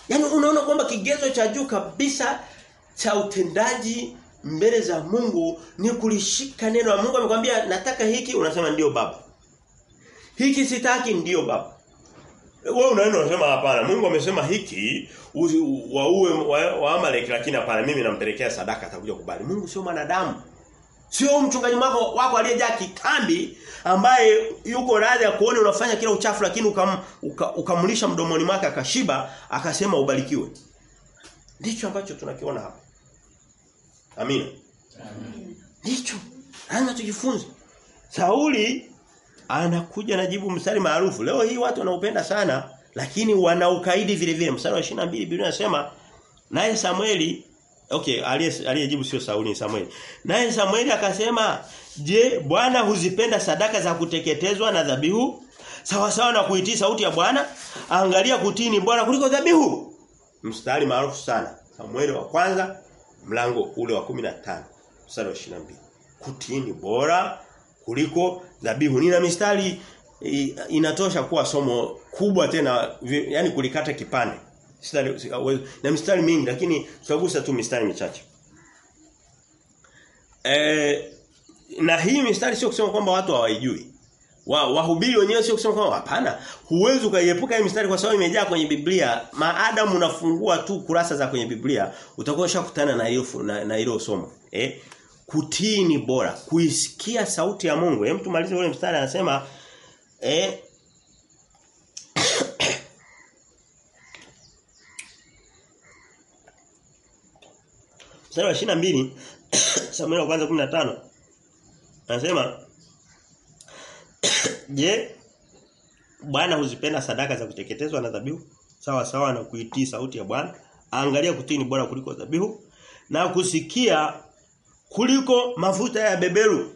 [SPEAKER 1] Yaani unaona kwamba kigezo cha juu kabisa cha utendaji mbele za Mungu ni kulishika neno la Mungu amekwambia nataka hiki unasema ndiyo baba. Hiki sitaki ndiyo baba. Wewe unaenda unasema hapana. Mungu amesema hiki waue wa, wa lakini hapana mimi nampelekea sadaka atakuja kubali. Mungu sio mwanadamu. Sio mchungaji wako wako aliyejaa kitambi ambaye yuko radhi ya kuona unafanya kila uchafu lakini ukam, uka, ukamlisha mdomoni mwake akashiba akasema ubarikiwe. Ndicho ambacho tunakiona hapa. Amina. Amin. Ndicho. Lazima tujifunze. Sauli anakuja na jibu mstari maarufu. Leo hii watu wanaupenda sana lakini wanaukaidi vile vile. Mstari wa 22 Biblia inasema naye Samueli Okay, aliyejibu sio Sauli ni Samueli. Naye Samueli akasema, "Je, Bwana huzipenda sadaka za kuteketezwa na dhabihu? Sawa sawa na kuitii sauti ya Bwana? Angalia kutini ni bora kuliko dhabihu." Mstari maarufu sana. Samueli wa kwanza mlango ule wa 15, mstari wa 22. Kutii ni bora kuliko dhabihu. Nina mistari inatosha kuwa somo kubwa tena yani kulikata kipande. Mistari na mistari mingi lakini tutagusa tu mistari michache. E, na hii mistari sio kusema kwamba watu hawaijui. Wa, wahubiri wenyewe sio kusema kwamba hapana. Huwezi ukaiepuka hii mistari kwa sababu imejaa kwenye Biblia. Maadamu unafungua tu kurasa za kwenye Biblia, utakuwa ushakutana na hilo na, na somo. Eh? Kutii ni bora, kuisikia sauti ya Mungu. Hem tumalize ule mstari anasema eh Mstari wa 22 Samuel wa kwanza 15 anasema Je Bwana huzipenda sadaka za kuteketezwa na dhabihu? Sawa sawa na kuitii sauti ya Bwana. Angalia kutii ni bora kuliko dhabihu. Na kusikia kuliko mafuta ya beberu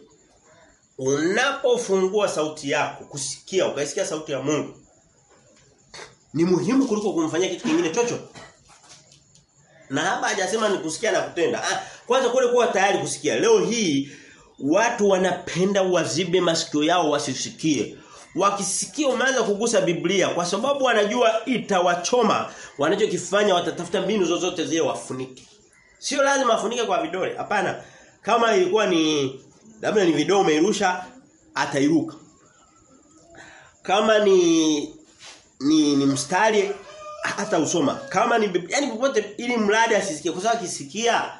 [SPEAKER 1] unapofungua sauti yako kusikia ukaisikia sauti ya Mungu ni muhimu kuliko kumfanyia kitu kingine chochote na hapa hajasema ni kusikia na kutenda. Ah, kwanza kule kuwa tayari kusikia. Leo hii watu wanapenda wazibe masikio yao wasisikie. Wakisikia umeanza kugusa Biblia kwa sababu wanajua itawachoma. Wanachokifanya watatafuta mbinu zozote zile wafunike. Sio lazima afunike kwa vidole. Hapana. Kama ilikuwa ni labda ni video umeirusha atairuka. Kama ni ni, ni mstari hata usoma. Kama ni yani popote ili mradi asisikie. Kwa sababu akisikia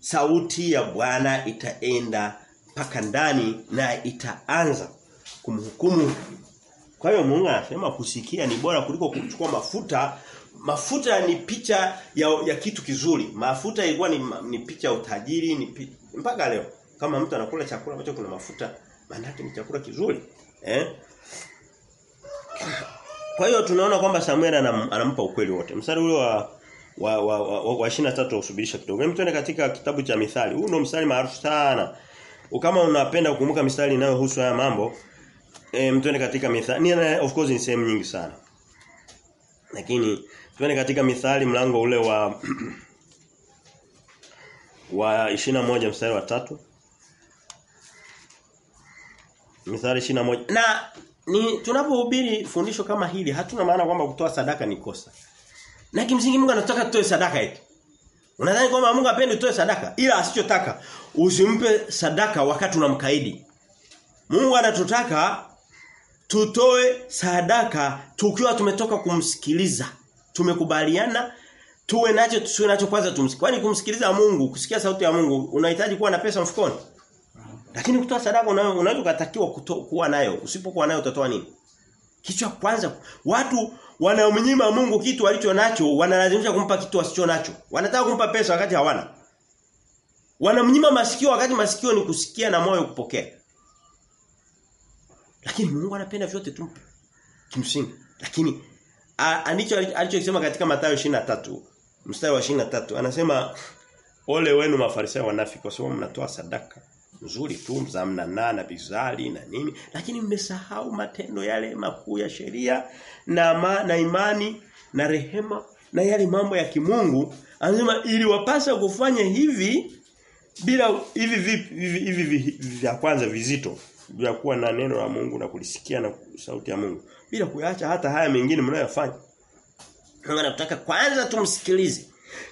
[SPEAKER 1] sauti ya Bwana itaenda mpaka ndani na itaanza kumhukumu. Kwa hiyo Mungu anasema kusikia ni bora kuliko kuchukua mafuta. Mafuta ni picha ya, ya kitu kizuri. Mafuta ilikuwa ni, ni picha ya utajiri ni mpaka leo. Kama mtu anakula chakula ambacho kuna mafuta, maana ni chakula kizuri. Eh? Kwa hiyo tunaona kwamba Samuel anam, anampa ukweli wote. Mstari ule wa wa wa, wa, wa 23 usubirisha kidogo. Hem tuende katika kitabu cha Mithali. Huu ndio mstari maarufu sana. Kama unapenda kukumbuka mistari inayohusu haya mambo, eh mtuende katika Mithali. Ni of course ni sehemu nyingi sana. Lakini tuende katika Mithali mlango ule wa wa 21 mstari wa tatu Mithali 21 na ni tunapohubiri fundisho kama hili hatuna maana kwamba kutoa sadaka ni kosa. Na kimsingi Mungu anataka tutoe sadaka eti. Unadhani kwamba Mungu apendi utoe sadaka ila asichotaka usimpe sadaka wakati unamkaidi. Mungu anatutaka tutoe sadaka tukiwa tumetoka kumsikiliza. Tumekubaliana tuwe nacho tusiwe nacho kwanza tumsikie. Kwani kumsikiliza Mungu, kusikia sauti ya Mungu unahitaji kuwa na pesa mfukoni? Lakini kutoa sadaka unaweza kutakiwa kuwa nayo. Usipokuwa nayo utatoa nini? Kichwa kwanza watu wanaomnyima Mungu kitu alicho nacho wanalazimisha kumpa kitu asicho nacho. Wanataka kumpa pesa wakati hawana. Wanamnyima masikio wakati masikio ni kusikia na moyo kupokea. Lakini Mungu anapenda vyote tumpe. Kimsingi. Lakini anicho alichosema katika Mathayo 23 mstari wa 23 anasema ole wenu mafarisayo wanafiki kwa sababu mnatoa sadaka nzuri tu za mnanaa na bizari na nini lakini mmesahau matendo yale makuu ya sheria na ma, na imani na rehema na yale mambo ya kimungu. Anasema ili wapasa kufanya hivi bila hivi vipi hivi vya kwanza vizito vya kuwa na neno la Mungu na kulisikia na sauti ya Mungu bila kuyaacha hata haya mengine mnayofanya Mungu anataka kwanza tumsikilize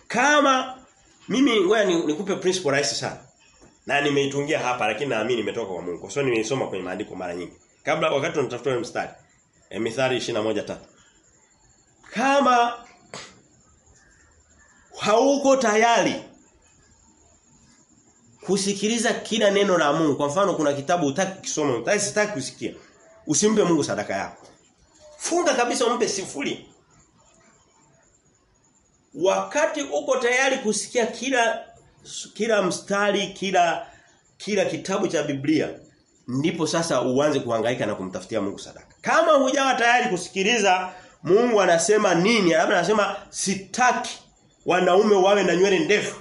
[SPEAKER 1] kama mimi ngoja nikupe principle rahisi sana na nimeitungia hapa lakini naamini imetoka kwa Mungu. Kwa sababu nimeisoma kwenye maandiko mara nyingi. Kabla wakati tunatafuta mstari. E, Mithali 21:3. Kama hauko tayari kusikiliza kila neno la Mungu. Kwa mfano kuna kitabu utaki kusoma, utaki sitaki kusikia. Usimpe Mungu sadaka yako. Funga kabisa umpe sifuri. Wakati uko tayari kusikia kila kila mstari kila kila kitabu cha Biblia ndipo sasa uanze kuhangaika na kumtafutia Mungu sadaka. Kama hujawa tayari kusikiliza Mungu anasema nini, labda anasema sitaki wanaume wawe na nywele ndefu.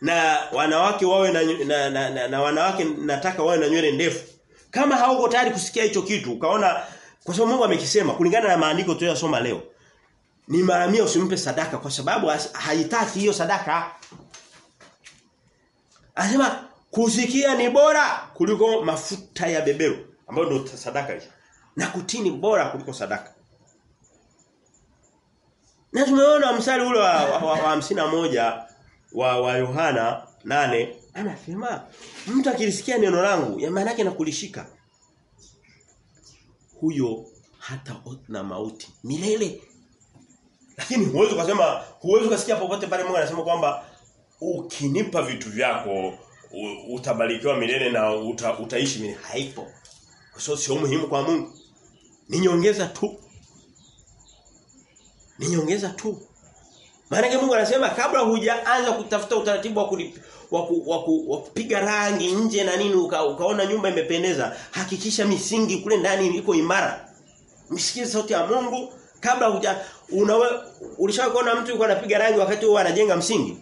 [SPEAKER 1] Na wanawake wawe na, na, na, na, na wanawake nataka wawe na nywele ndefu. Kama hauko tayari kusikia hicho kitu, ukaona kwa sababu Mungu amekisema kulingana na maandiko tuliyosoma leo. Ni mara mia usimpe sadaka kwa sababu haitaki hiyo sadaka. Anasema kusikia ni bora kuliko mafuta ya beberu ambayo ndio sadaka hiyo. Na kutii ni bora kuliko sadaka. Na tumeona msali ule wa, wa, wa, wa Yohana nane anasema mtu akilisikia neno langu ya maana yake nakulishika huyo hata na mauti milele lakini huwezi kusema huwezi kusikia popote pale Mungu anasema kwamba ukinipa vitu vyako utabarikiwa milele na uta, utaishi milele haipo. Kwa sababu sio muhimu kwa Mungu. Ni nyongeza tu. Ni nyongeza tu. Maana Mungu anasema kabla hujaanza kutafuta utaratibu wa kulip, wa kupiga rangi nje na nini uka, ukaona nyumba imependeza, hakikisha misingi kule ndani iko imara. Msikie sauti ya Mungu kabla huja unawe ulishakuona mtu yuko anapiga rangi wakati huo anajenga msingi?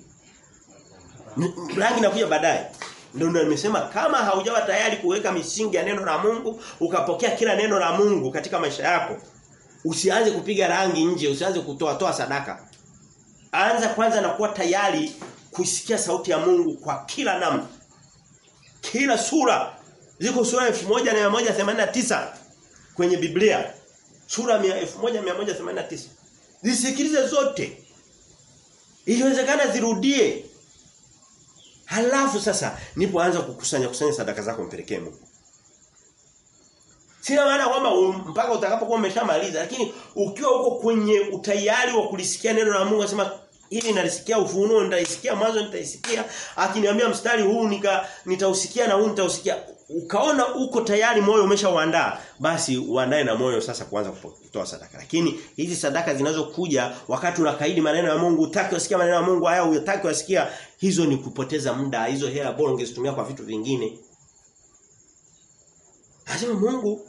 [SPEAKER 1] Rangi inakuja baadaye. Ndio ndio nimesema kama haujawa tayari kuweka misingi ya neno la Mungu ukapokea kila neno la Mungu katika maisha yako usianze kupiga rangi nje usianze kutoa toa sadaka. Anza kwanza na kuwa tayari kusikia sauti ya Mungu kwa kila namna. Kila sura. Ziko sura 1189 kwenye Biblia sura 1189 zisikilize zote. Ikiwezekana zirudie. Halafu sasa nipoanza kukusanya kusanya sadaka zako mpelekee Mungu. Sina maana kwamba mpaka utakapokuwa umeshamaliza lakini ukiwa huko kwenye utayari wa kulisikia neno la Mungu asema hili nalisikia ufunuo nitaisikia mwanzo nitaisikia akiniambia mstari huu nika nitausikia na huu nitausikia ukaona uko tayari moyo umeshauandaa basi uandae na moyo sasa kuanza kutoa sadaka. Lakini hizi sadaka zinazokuja wakati unakaidi maneno ya Mungu, utaki usikia maneno ya Mungu haya utaki usikia hizo ni kupoteza muda. Hizo hela bora ungezitumia kwa vitu vingine. Lazima Mungu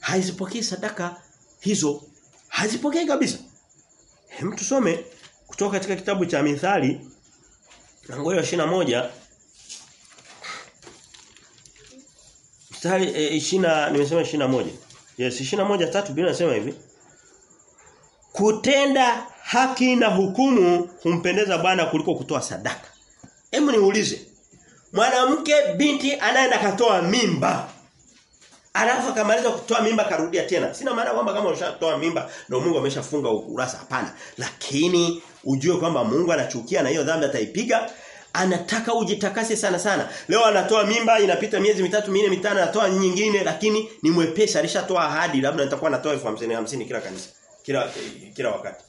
[SPEAKER 1] haizipokei sadaka hizo. Hazipokei kabisa. Hem tusome kutoka katika kitabu cha Mithali mlango moja mstari e, ishina nimesema ishina moja Yes, ishina moja tatu Biblia inasema hivi. Kutenda haki na hukumu humpendeza Bwana kuliko kutoa sadaka. Hebu niulize. Mwanamke binti anaenda katoa mimba. Alafu akamaliza kutoa mimba karudia tena. Sina maana kwamba kama ushatoa mimba ndio Mungu ameshafunga ukurasa hapana. Lakini ujue kwamba Mungu anachukia na hiyo dhambi ataipiga anataka ujitakase sana sana. Leo anatoa mimba inapita miezi mitatu minne mitano anatoa nyingine lakini ni mwepesi alishatoa ahadi labda nitakuwa natoa 1050 kila kanisa. Kila kila wakati.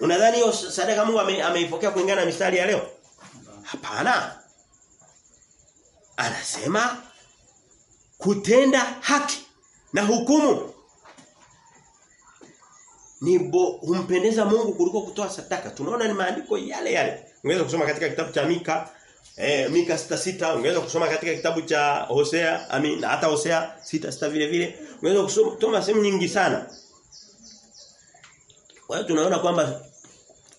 [SPEAKER 1] Unadhani hiyo sadaka Mungu ame, ameipokea kulingana na mistari ya leo? Hapana. Anasema kutenda haki na hukumu ni humpendeza Mungu kuliko kutoa sadaka. Tunaona ni maandiko yale yale. Ungeweza kusoma katika kitabu cha Mika eh Mika 6:6, ungeweza kusoma katika kitabu cha Hosea, mean hata Hosea 6:6 vile vile. Ungeweza kusoma toma sehemu nyingi sana. Kwa hiyo tunaona kwamba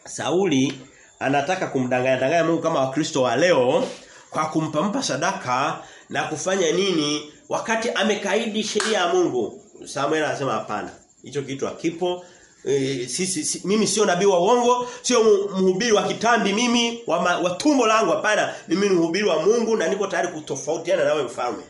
[SPEAKER 1] Sauli anataka kumdanganya danganya Mungu kama Wakristo wa leo kwa kumpampa sadaka na kufanya nini wakati amekaidi sheria ya Mungu. Samuel anasema hapana. Hicho kitu hakipo e, si, si, mimi sio nabii wa uongo, sio mhubiri wa kitambi mimi wa, ma, wa tumbo langu hapana. Mimi ni mhubiri wa Mungu na niko tayari kutofautiana nawe mfalme.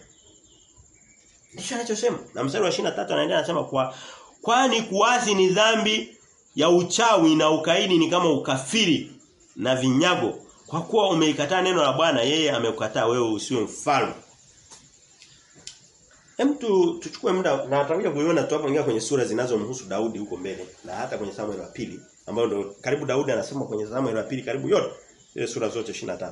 [SPEAKER 1] Ndicho anachosema. Na mstari wa 23 anaendelea anasema kwa kwani kuasi ni dhambi ya uchawi na ukaidi ni kama ukafiri na vinyago. Kwa kuwa umeikataa neno la Bwana yeye amekukataa wewe usiwe mfalme. Hem tu tuchukue muda na tutakuja kuiona tunapoingia kwenye sura zinazomhusu Daudi huko mbele na hata kwenye Samuel wa pili ambayo ndo karibu Daudi anasema kwenye Samuel wa pili karibu yote ile sura zote 25.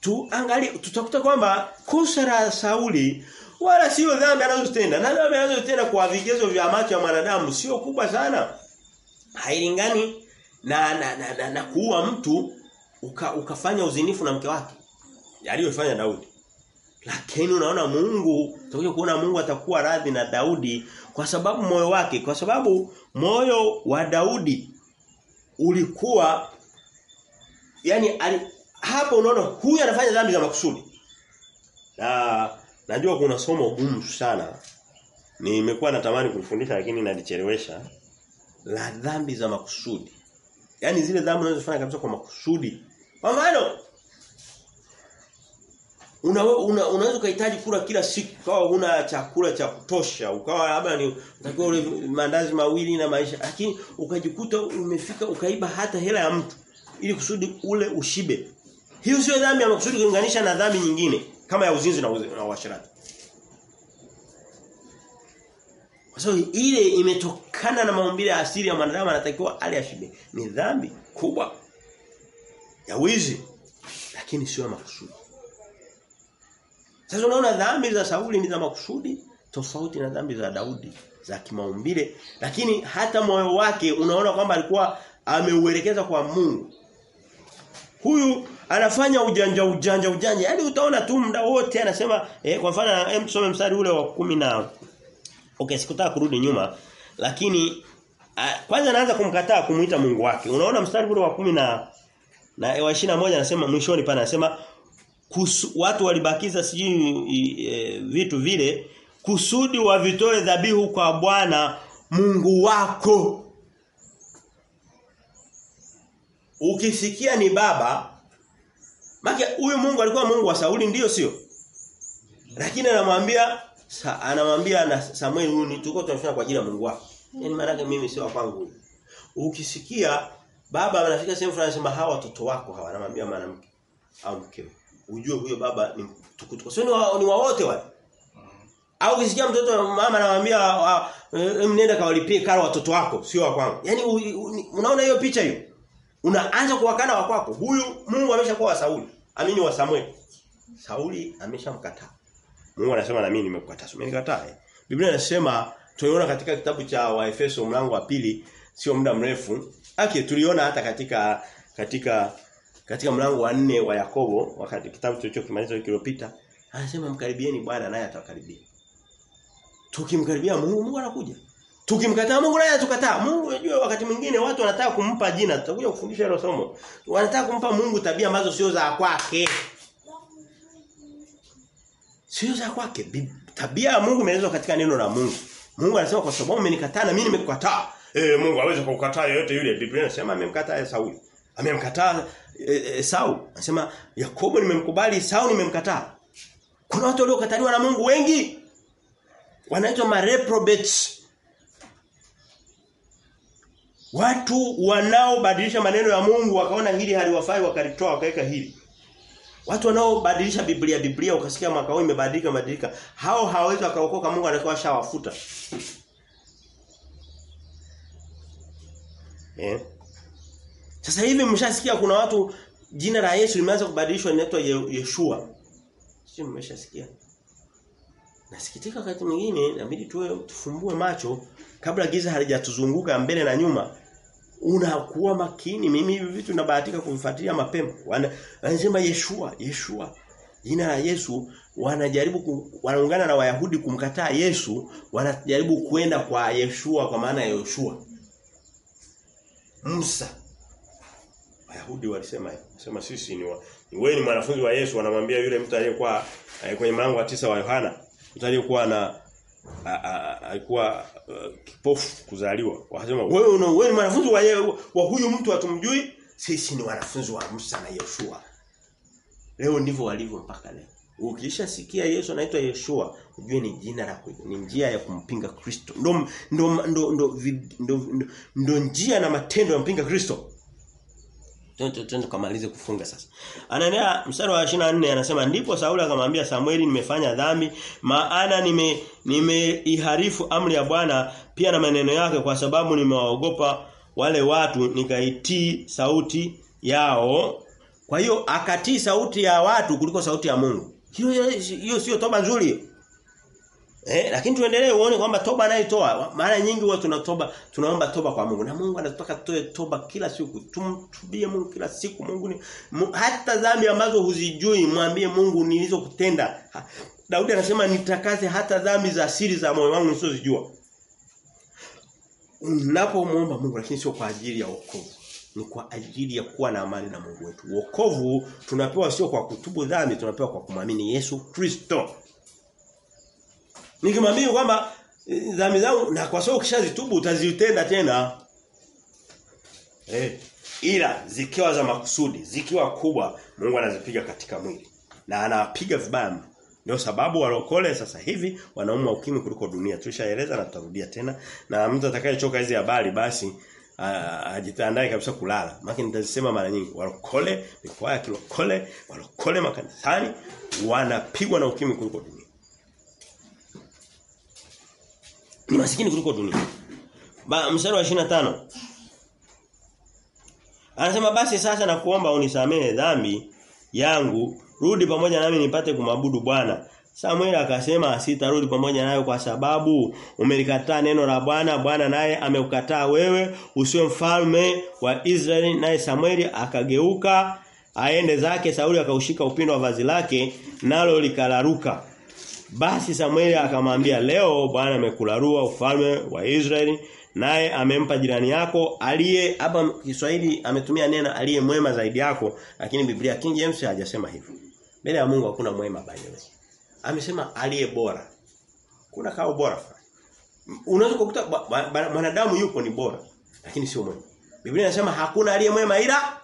[SPEAKER 1] Tuangalie tutakuta kwamba kosa la Sauli wala sio dhambi anazotenda. Na dhambi anazotenda kwa vigezo vya macho ya mwanadamu sio kubwa sana. Hailingani na na, na, na, na kuua mtu uka, ukafanya uzinifu na mke wake. Aliyofanya Daudi. Lakini unaona Mungu, tutakuja kuona Mungu atakuwa radhi na Daudi kwa sababu moyo wake, kwa sababu moyo wa Daudi ulikuwa yani ali, hapo unaona huyu anafanya dhambi za makusudi. Na najua kuna somo gumu sana. Nimekuwa natamani kufundisha lakini nalichelewesha la dhambi za makusudi. Yaani zile dhambi unazofanya kabisa kwa makusudi. Kwa una, una unaweza kuhitaji kula kila siku kwa una chakula cha kutosha ukawa labda ni utakiwa ule mandazi mawili na maisha lakini ukajikuta umefika ukaiba hata hela ya mtu ili kusudi ule ushibe. Hiyo sio dhambi ya makusudi kulinganisha na dhambi nyingine kama ya uzinzi na, na uasherati. Kwa sababu ile imetokana na maumbile ya asili ya mwanadamu anatakiwa ale ashibe. Ni dhambi kubwa ya wizi lakini sio makusudi sasa unaona dhambi za Sauli ni za makusudi tofauti na dhambi za Daudi za kimaumbile lakini hata moyo wake unaona kwamba alikuwa ameuelekeza kwa Mungu. Huyu anafanya ujanja ujanja ujanja. Yaani utaona tu muda wote anasema eh, kwa mfano hem tusome mstari ule wa kumi na Okay, sikutaka kurudi nyuma lakini a, kwanza anaanza kumkataa kumuita Mungu wake. Unaona mstari ule wa kumi na na wa 21 anasema mwishoni pana anasema kusu, watu walibakiza sijui e, vitu vile kusudi wavitoe dhabihu kwa Bwana Mungu wako. Ukisikia ni baba Maki huyu Mungu alikuwa Mungu wa Sauli ndiyo sio? Lakini anamwambia anamwambia na Samuel huyu ni tuko tunafanya kwa ajili ya Mungu wako. Yaani maana mimi sio kwangu. Ukisikia baba anafika sehemu fulani anasema hawa watoto wako hawa anamwambia mwanamke au mkewe ujue huyo baba ni tukutuko. Sio ni wa, ni wote wale. Au ukisikia mtoto mama anamwambia mnenda kawalipie karo watoto wako, sio wa kwangu. Yaani unaona hiyo picha hiyo? Unaanza kuwakana wa kwako. Huyu Mungu ameshakuwa wa Sauli. Amini wa Samuel. Sauli ameshamkataa. Mungu anasema na mimi nimekukataa. Mimi nikataa. Biblia inasema tuliona katika kitabu cha Waefeso mlango wa pili sio muda mrefu. Ake tuliona hata katika katika katika mlango wa nne wa Yakobo wakati kitabu tulichokimaliza wiki iliyopita anasema mkaribieni Bwana naye atakaribia. Tukimkaribia Mungu Mungu anakuja. Tukimkataa Mungu naye atukataa. Mungu unajua wakati mwingine watu wanataka kumpa jina. Tutakuja kufundisha hilo somo. Wanataka kumpa Mungu tabia ambazo sio za kwake. Sio za kwake. Tabia ya Mungu imeelezwa katika neno la Mungu. Mungu anasema kwa sababu umenikataa na mimi nimekukataa. Eh Mungu hawezi kukukataa yote yule. Biblia inasema amemkataa Sauli. Amemkataa Esau. e, Saul. Anasema Yakobo nimemkubali, sau nimemkataa. Kuna watu waliokataliwa na Mungu wengi. Wanaitwa mareprobates. Watu wanaobadilisha maneno ya Mungu wakaona hili haliwafai wakalitoa wakaweka hili. Watu wanaobadilisha Biblia Biblia ukasikia mwaka huu imebadilika badilika. Hao hawawezi wakaokoka Mungu anakuwa shawafuta. Eh? Sasa hivi mshasikia kuna watu jina la Yesu limeanza kubadilishwa linaitwa Yeshua. Sio mmeshasikia. Nasikitika wakati mwingine inabidi tuwe tufumbue macho kabla giza halijatuzunguka mbele na nyuma. Unakuwa makini mimi hivi vitu nabahatika kumfuatilia mapema. Wanasema Yeshua, Yeshua. Jina la Yesu wanajaribu ku, wanaungana na Wayahudi kumkataa Yesu, wanajaribu kwenda kwa Yeshua kwa maana ya Yoshua. Musa. Wayahudi walisema sema sisi ni, wewe ni mwanafunzi wa Yesu wanamwambia yule mtu aliyekuwa kwenye mlango wa tisa wa Yohana, mtu aliyekuwa na alikuwa uh, kipofu kuzaliwa. Wakasema wewe una wewe ni mwanafunzi wa, wa huyu mtu atumjui? Sisi ni wanafunzi wa Musa na Yoshua. Leo ndivyo walivyo mpaka leo. Ukishasikia Yesu anaitwa Yeshua, ujue ni jina la ni njia ya kumpinga Kristo. Ndo ndo ndo ndo, ndo, ndo, ndo njia na matendo ya kumpinga Kristo. Twende twende kamalize kufunga sasa. Anaendelea mstari wa 24 anasema ndipo Sauli akamwambia Samueli nimefanya dhambi maana nime nimeiharifu amri ya Bwana pia na maneno yake kwa sababu nimewaogopa wale watu nikaitii sauti yao. Kwa hiyo akatii sauti ya watu kuliko sauti ya Mungu. Hiyo hiyo sio toba nzuri. Eh, lakini tuendelee uone kwamba toba anayotoa mara nyingi huwa tunatoba tunaomba toba kwa Mungu. Na Mungu anataka tutoe toba kila siku. Tumtubie Mungu kila siku. Mungu ni hata dhambi ambazo huzijui mwambie Mungu nilizokutenda. Daudi anasema nitakaze hata dhambi za siri za moyo wangu nisizojua. Unapomuomba Mungu lakini sio kwa ajili ya wokovu. Ni kwa ajili ya kuwa na amani na Mungu wetu. Wokovu tunapewa sio kwa kutubu dhambi, tunapewa kwa kumwamini Yesu Kristo. Nikimwambia kwamba dhambi zangu na kwa sababu ukishazitubu utazitenda tena. Eh, ila zikiwa za makusudi, zikiwa kubwa, Mungu anazipiga katika mwili. Na anapiga vibaya. Ndio sababu walokole sasa hivi wanaumwa ukimwi kuliko dunia. Tulishaeleza na tutarudia tena. Na mtu atakayechoka hizi habari basi ajitandae kabisa kulala. Maana nitazisema mara nyingi. Walokole, mikoa ya kilokole, walokole makanisani wanapigwa na ukimwi kuliko dunia. Ni masikini kuliko dunia. Ba, mstari wa 25. Anasema basi sasa na kuomba unisamehe dhambi yangu, rudi pamoja nami nipate kumabudu Bwana. Samuel akasema sitarudi pamoja nayo kwa sababu umelikataa neno la Bwana, Bwana naye ameukataa wewe usiwe mfalme wa Israeli naye Samueli akageuka aende zake Sauli akaushika upindo wa vazi lake nalo likalaruka. Basi Samueli akamwambia leo Bwana amekularua ufalme wa Israeli naye amempa jirani yako aliye hapa Kiswahili ametumia neno aliye mwema zaidi yako lakini Biblia King James hajasema hivyo. Mbele ya Mungu hakuna mwema by the. Amesema aliye bora. Kuna kao bora. Unaweza kukuta mwanadamu yupo ni bora lakini sio mwema. Biblia inasema hakuna aliye mwema ila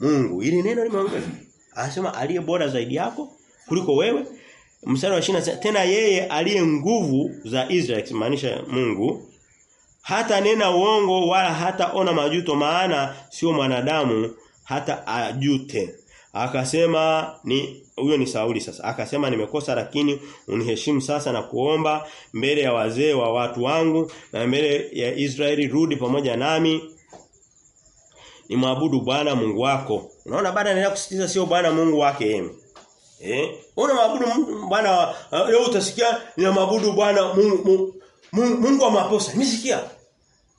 [SPEAKER 1] Mungu. Ili neno limeongezwa. Anasema aliye bora zaidi yako kuliko wewe. Mstari wa 20 tena yeye aliye nguvu za Israeli maanisha Mungu hata nena uongo wala hata ona majuto maana sio mwanadamu hata ajute. Akasema ni huyo ni Sauli sasa. Akasema nimekosa lakini uniheshimu sasa na kuomba mbele ya wazee wa watu wangu na mbele ya Israeli rudi pamoja nami. ni Nimwabudu Bwana Mungu wako. Unaona baada anaendelea kusitiza sio Bwana Mungu wake yeye. Eh? Una maabudu Bwana leo utasikia ninamwabudu Bwana Mungu Mungu, wa maposa. Nisikia.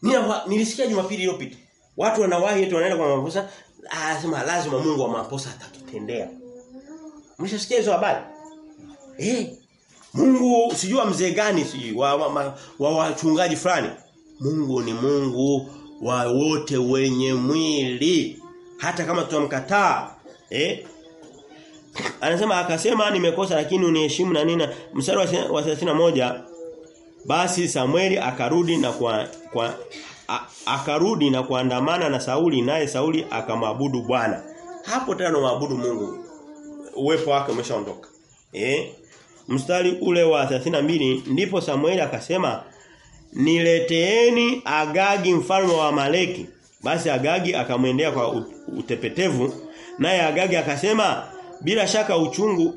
[SPEAKER 1] Nina nilisikia Jumapili iliyopita. Watu wanawahi eti wanaenda kwa maposa, anasema lazima Mungu wa maposa atatutendea. Mlishasikia hizo habari? Eh. Mungu sijua mzee gani sijui wa wa wachungaji wa, fulani. Mungu ni Mungu wa wote wenye mwili. Hata kama tunamkataa, eh? Anasema akasema nimekosa lakini uniheshimu na nina mstari wa 31 basi Samueli akarudi na kwa, kwa a, akarudi na kuandamana na Sauli naye Sauli akamwabudu Bwana. Hapo tena maabudu Mungu. Uwepo wake umeshaondoka. Eh? Mstari ule wa 32 ndipo Samueli akasema nileteeni Agagi mfalme wa Maleki. Basi Agagi akamwendea kwa utepetevu naye Agagi akasema bila shaka uchungu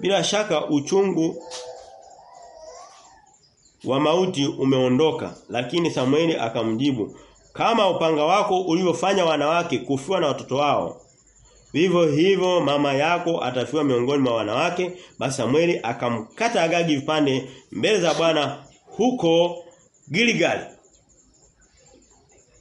[SPEAKER 1] bila shaka uchungu wa mauti umeondoka lakini Samueli akamjibu kama upanga wako ulivyofanya wanawake kufiwa na watoto wao vivyo hivyo mama yako atafiwa miongoni mwa wanawake. Basi Samueli akamkata Agagi vipande mbele za Bwana huko Gilgal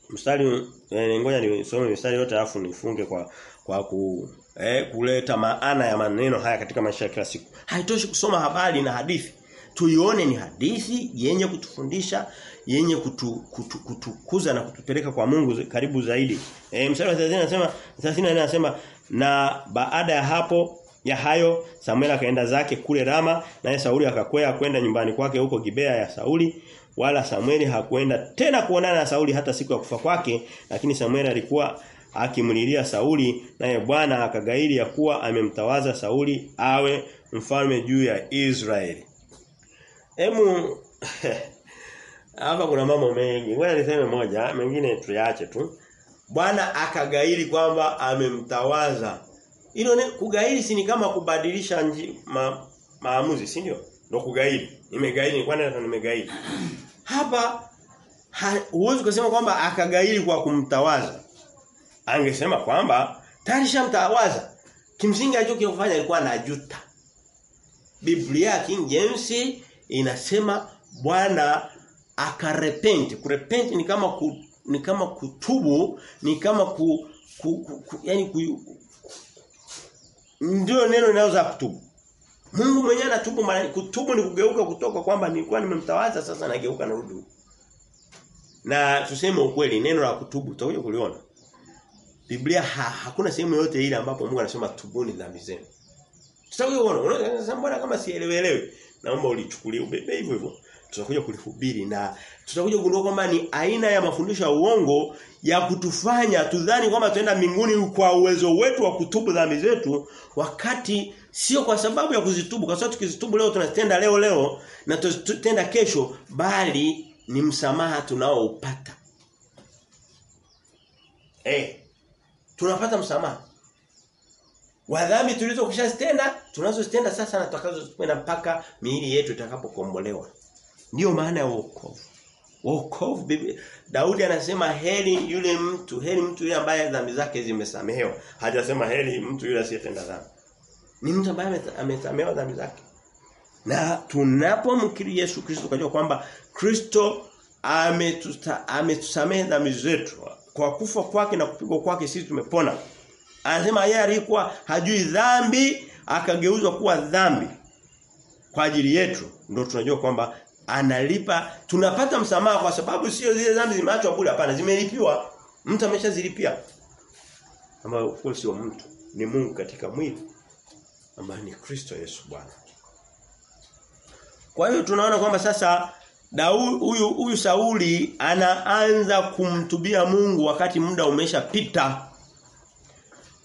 [SPEAKER 1] mstari eh, ngoja nisome mstari yote alafu nifunge kwa kwa ku eh, kuleta maana ya maneno haya katika maisha ya kila siku. Haitoshi kusoma habari na hadithi. Tuione ni hadithi yenye kutufundisha yenye kutu, kutu, kutukuza na kutupeleka kwa Mungu karibu zaidi. Eh, mstari wa 30 anasema 34 anasema na baada ya hapo ya hayo Samuel akaenda zake kule Rama naye Sauli akakwea kwenda nyumbani kwake huko Gibea ya Sauli. Wala Samueli hakuenda tena kuonana na Sauli hata siku ya kufa kwake lakini Samuel alikuwa akimlilia Sauli naye Bwana akagairi ya kuwa amemtawaza Sauli awe mfalme juu ya Israeli. Hemu hapa kuna mambo mengi. Ngoja niseme moja, mengine tuyaache tu. Bwana akagairi kwamba amemtawaza. Hilo kugairi si ni kama kubadilisha nji, ma, maamuzi, si ndio? Ndio kugairi. Nimegairi, kwani nimegairi. Hapa huwezi kusema kwamba akagairi kwa kumtawaza. Angesema kwamba tayari shamtawaza. Kimsingi alichokifanya alikuwa anajuta. Biblia ya King James inasema Bwana akarepent. Kurepent ni kama ku, ni kama kutubu, ni kama ku, ku, ku, ku yani ku, ku ndio neno linaloza kutubu. Mungu mwenyewe anatubu mara kutubu ni kugeuka kutoka kwamba nilikuwa nimemtawaza sasa nageuka narudi. Na tuseme ukweli neno la kutubu tutakuja kuliona. Biblia ha, hakuna sehemu yote ile ambapo Mungu anasema tubuni dhambi zenu. Tutakuja kuona. Unaweza mbona kama sielewelewi? Naomba ulichukulie ubebe hivyo hivyo. Tutakuja kulihubiri na tutakuja kugundua kwamba ni aina ya mafundisho ya uongo ya kutufanya tudhani kwamba tuenda mbinguni kwa uwezo wetu wa kutubu dhambi zetu wakati sio kwa sababu ya kuzitubu kwa sababu tukizitubu leo tunatenda leo leo na tutenda kesho bali ni msamaha tunaoupata. Eh. Tunapata msamaha. Wa dhambi tulizokushazitenda, tunazozitenda sasa na tutakazozikwenda mpaka miili yetu itakapokombolewa. Ndiyo maana ya wokovu. Wokovu Daudi anasema heri yule mtu, heri mtu yule ambaye dhambi zake zimesamehewa. Hajasema heri mtu yule asiyetenda dhambi. Ni mtu ambaye amesamehewa dhambi zake. Na tunapomkiri Yesu Kristo tukajua kwamba Kristo ametusamehe dhambi zetu. Kwa kufa kwake na kupigwa kwake sisi tumepona. Anasema yeye alikuwa hajui dhambi akageuzwa kuwa dhambi kwa ajili yetu. Ndio tunajua kwamba analipa tunapata msamaha kwa sababu sio zile dhambi zimeachwa bure hapana zimelipiwa. Mtu ameshazilipia. Ambayo kwa sio mtu ni Mungu katika mwili ambaye ni Kristo Yesu Bwana. Kwa hiyo tunaona kwamba sasa Daudi huyu huyu Sauli anaanza kumtubia Mungu wakati muda umeshapita.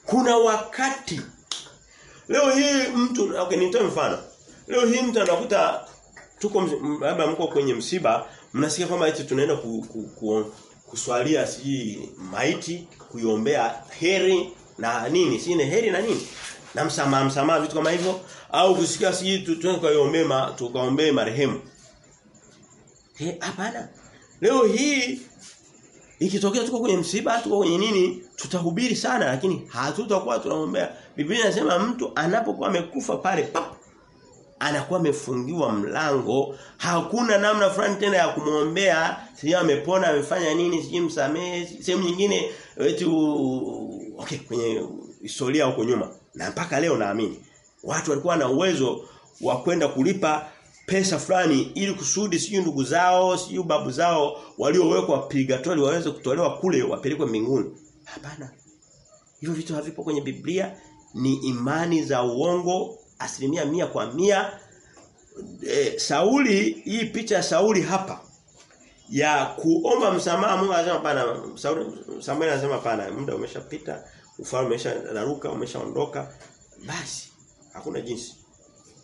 [SPEAKER 1] Kuna wakati leo hii mtu okay nitoe mfano. Leo hii mtu anakuta tuko labda mko kwenye msiba mnasikia kwamba eti tunaenda ku, ku, ku, kuswalia si maiti kuiombea heri na nini si heri na nini na msamaha msamaha vitu kama hivyo au kusikia si tuende kuiombea tukaombea marehemu hapana leo hii Ikitokea tuko kwenye msiba, tuko kwenye nini, tutahubiri sana lakini hatutakuwa tunamwombea. Biblia inasema mtu anapokuwa amekufa pale pap anakuwa amefungiwa mlango, hakuna namna fulani tena ya kumwombea, sijui amepona, amefanya nini, sijui msamehe, sehemu nyingine wetu okay kwenye historia huko nyuma. Na mpaka leo naamini watu walikuwa na uwezo wa kwenda kulipa pesa fulani ili kusudi sijui ndugu zao, sijui babu zao waliowekwa purgatory waweze kutolewa kule wapelekwe mbinguni. Hapana. Hivyo vitu havipo kwenye Biblia ni imani za uongo asilimia mia kwa mia. E, Sauli hii picha ya Sauli hapa ya kuomba msamaha Mungu anasema pana Sauli Samuel anasema pana muda umeshapita ufalme umeshararuka umeshaondoka basi hakuna jinsi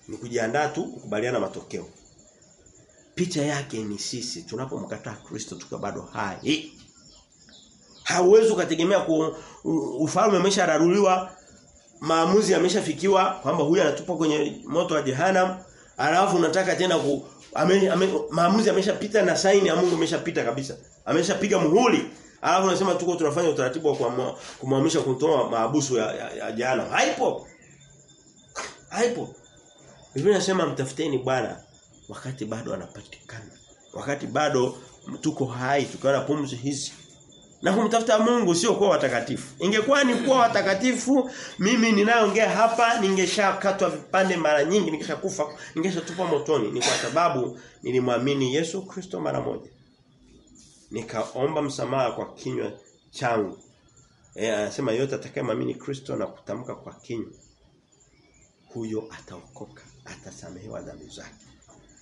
[SPEAKER 1] ni kujiandaa tu kukubaliana matokeo. Picha yake ni sisi tunapomkataa Kristo tukiwa bado hai. Hauwezi ukategemea ku ufalme umeshararuliwa maamuzi yameshafikiwa kwamba huyu anatupa kwenye moto wa jehanamu alafu unataka tena ku ame, ame, maamuzi yameshapita na saini ya Mungu imeshapita kabisa. Ameshapiga muhuri. Alafu unasema tuko tunafanya utaratibu wa kumhamisha kutoa maabusu ya, ya, ya jehanamu. Haipo. Haipo. Biblia inasema mtafuteni Bwana wakati bado anapatikana. Wakati bado tuko hai tukiwa na pumzi hizi. Na kumtafuta Mungu sio kuwa watakatifu. Ingekuwa ni kuwa watakatifu, mimi ninayoongea hapa ningeshakatwa vipande mara nyingi, ningeshakufa, ningeshatupwa motoni. Ni kwa sababu nilimwamini Yesu Kristo mara moja. Nikaomba msamaha kwa kinywa changu. Eh anasema yote atakayemwamini Kristo na kutamka kwa kinywa huyo ataokoka, atasamehewa dhambi zake.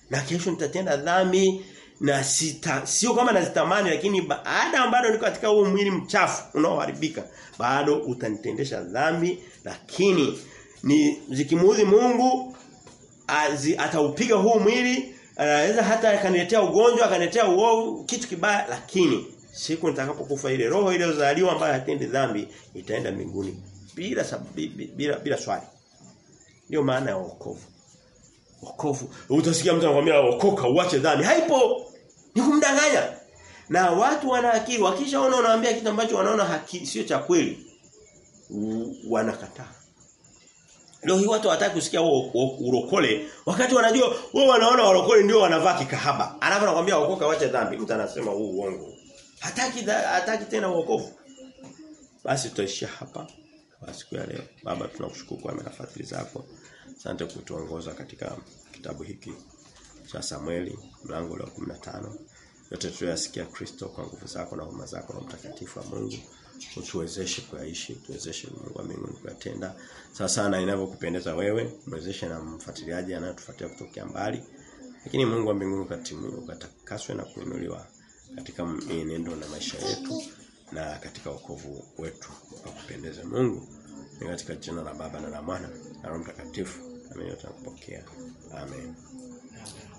[SPEAKER 1] Na kesho nitatenda dhambi na sita sio kama nazitamani lakini baada bado niko katika huo mwili mchafu unaoharibika bado utanitendesha dhambi lakini ni zikimuudhi Mungu azi, ataupiga huu mwili anaweza hata akaniletea ugonjwa akaniletea uovu kitu kibaya lakini siku nitakapokufa ile roho ile iliyozaliwa ambayo hatendi dhambi itaenda mbinguni bila sababu bila bila swali ndio maana ya wokovu wokovu utasikia mtu anakuambia okoka uache dhambi haipo ni kumdanganya na watu wana akili wakishaona unawaambia kitu ambacho wanaona haki sio cha kweli wanakataa Leo hii watu hawataki kusikia urokole wakati wanajua wao wanaona warokole ndio wanavaa kikahaba. Alafu anakuambia okoka wacha dhambi. Mtu anasema huu uongo. Hataki hataki tena wokovu. Basi tutaishia hapa kwa siku ya leo. Baba tunakushukuru kwa nafasi zako. Asante kutuongoza katika kitabu hiki cha Samueli mlango wa 15. Yote tuyasikia Kristo kwa nguvu zako na huruma zako na mtakatifu wa Mungu utuwezeshe kuyaishi, tuwezeshe Mungu wa mbinguni kuyatenda sawa sana inavyokupendeza wewe, mwezeshe na mfuatiliaji anayetufuatia kutokea mbali. Lakini Mungu wa mbinguni ukatimu ukatakaswe na kuinuliwa katika mienendo na maisha yetu na katika wokovu wetu ukakupendeze Mungu. Ni katika jina la Baba na la Mwana na Roho Mtakatifu. Amen. Tunakupokea. Amen.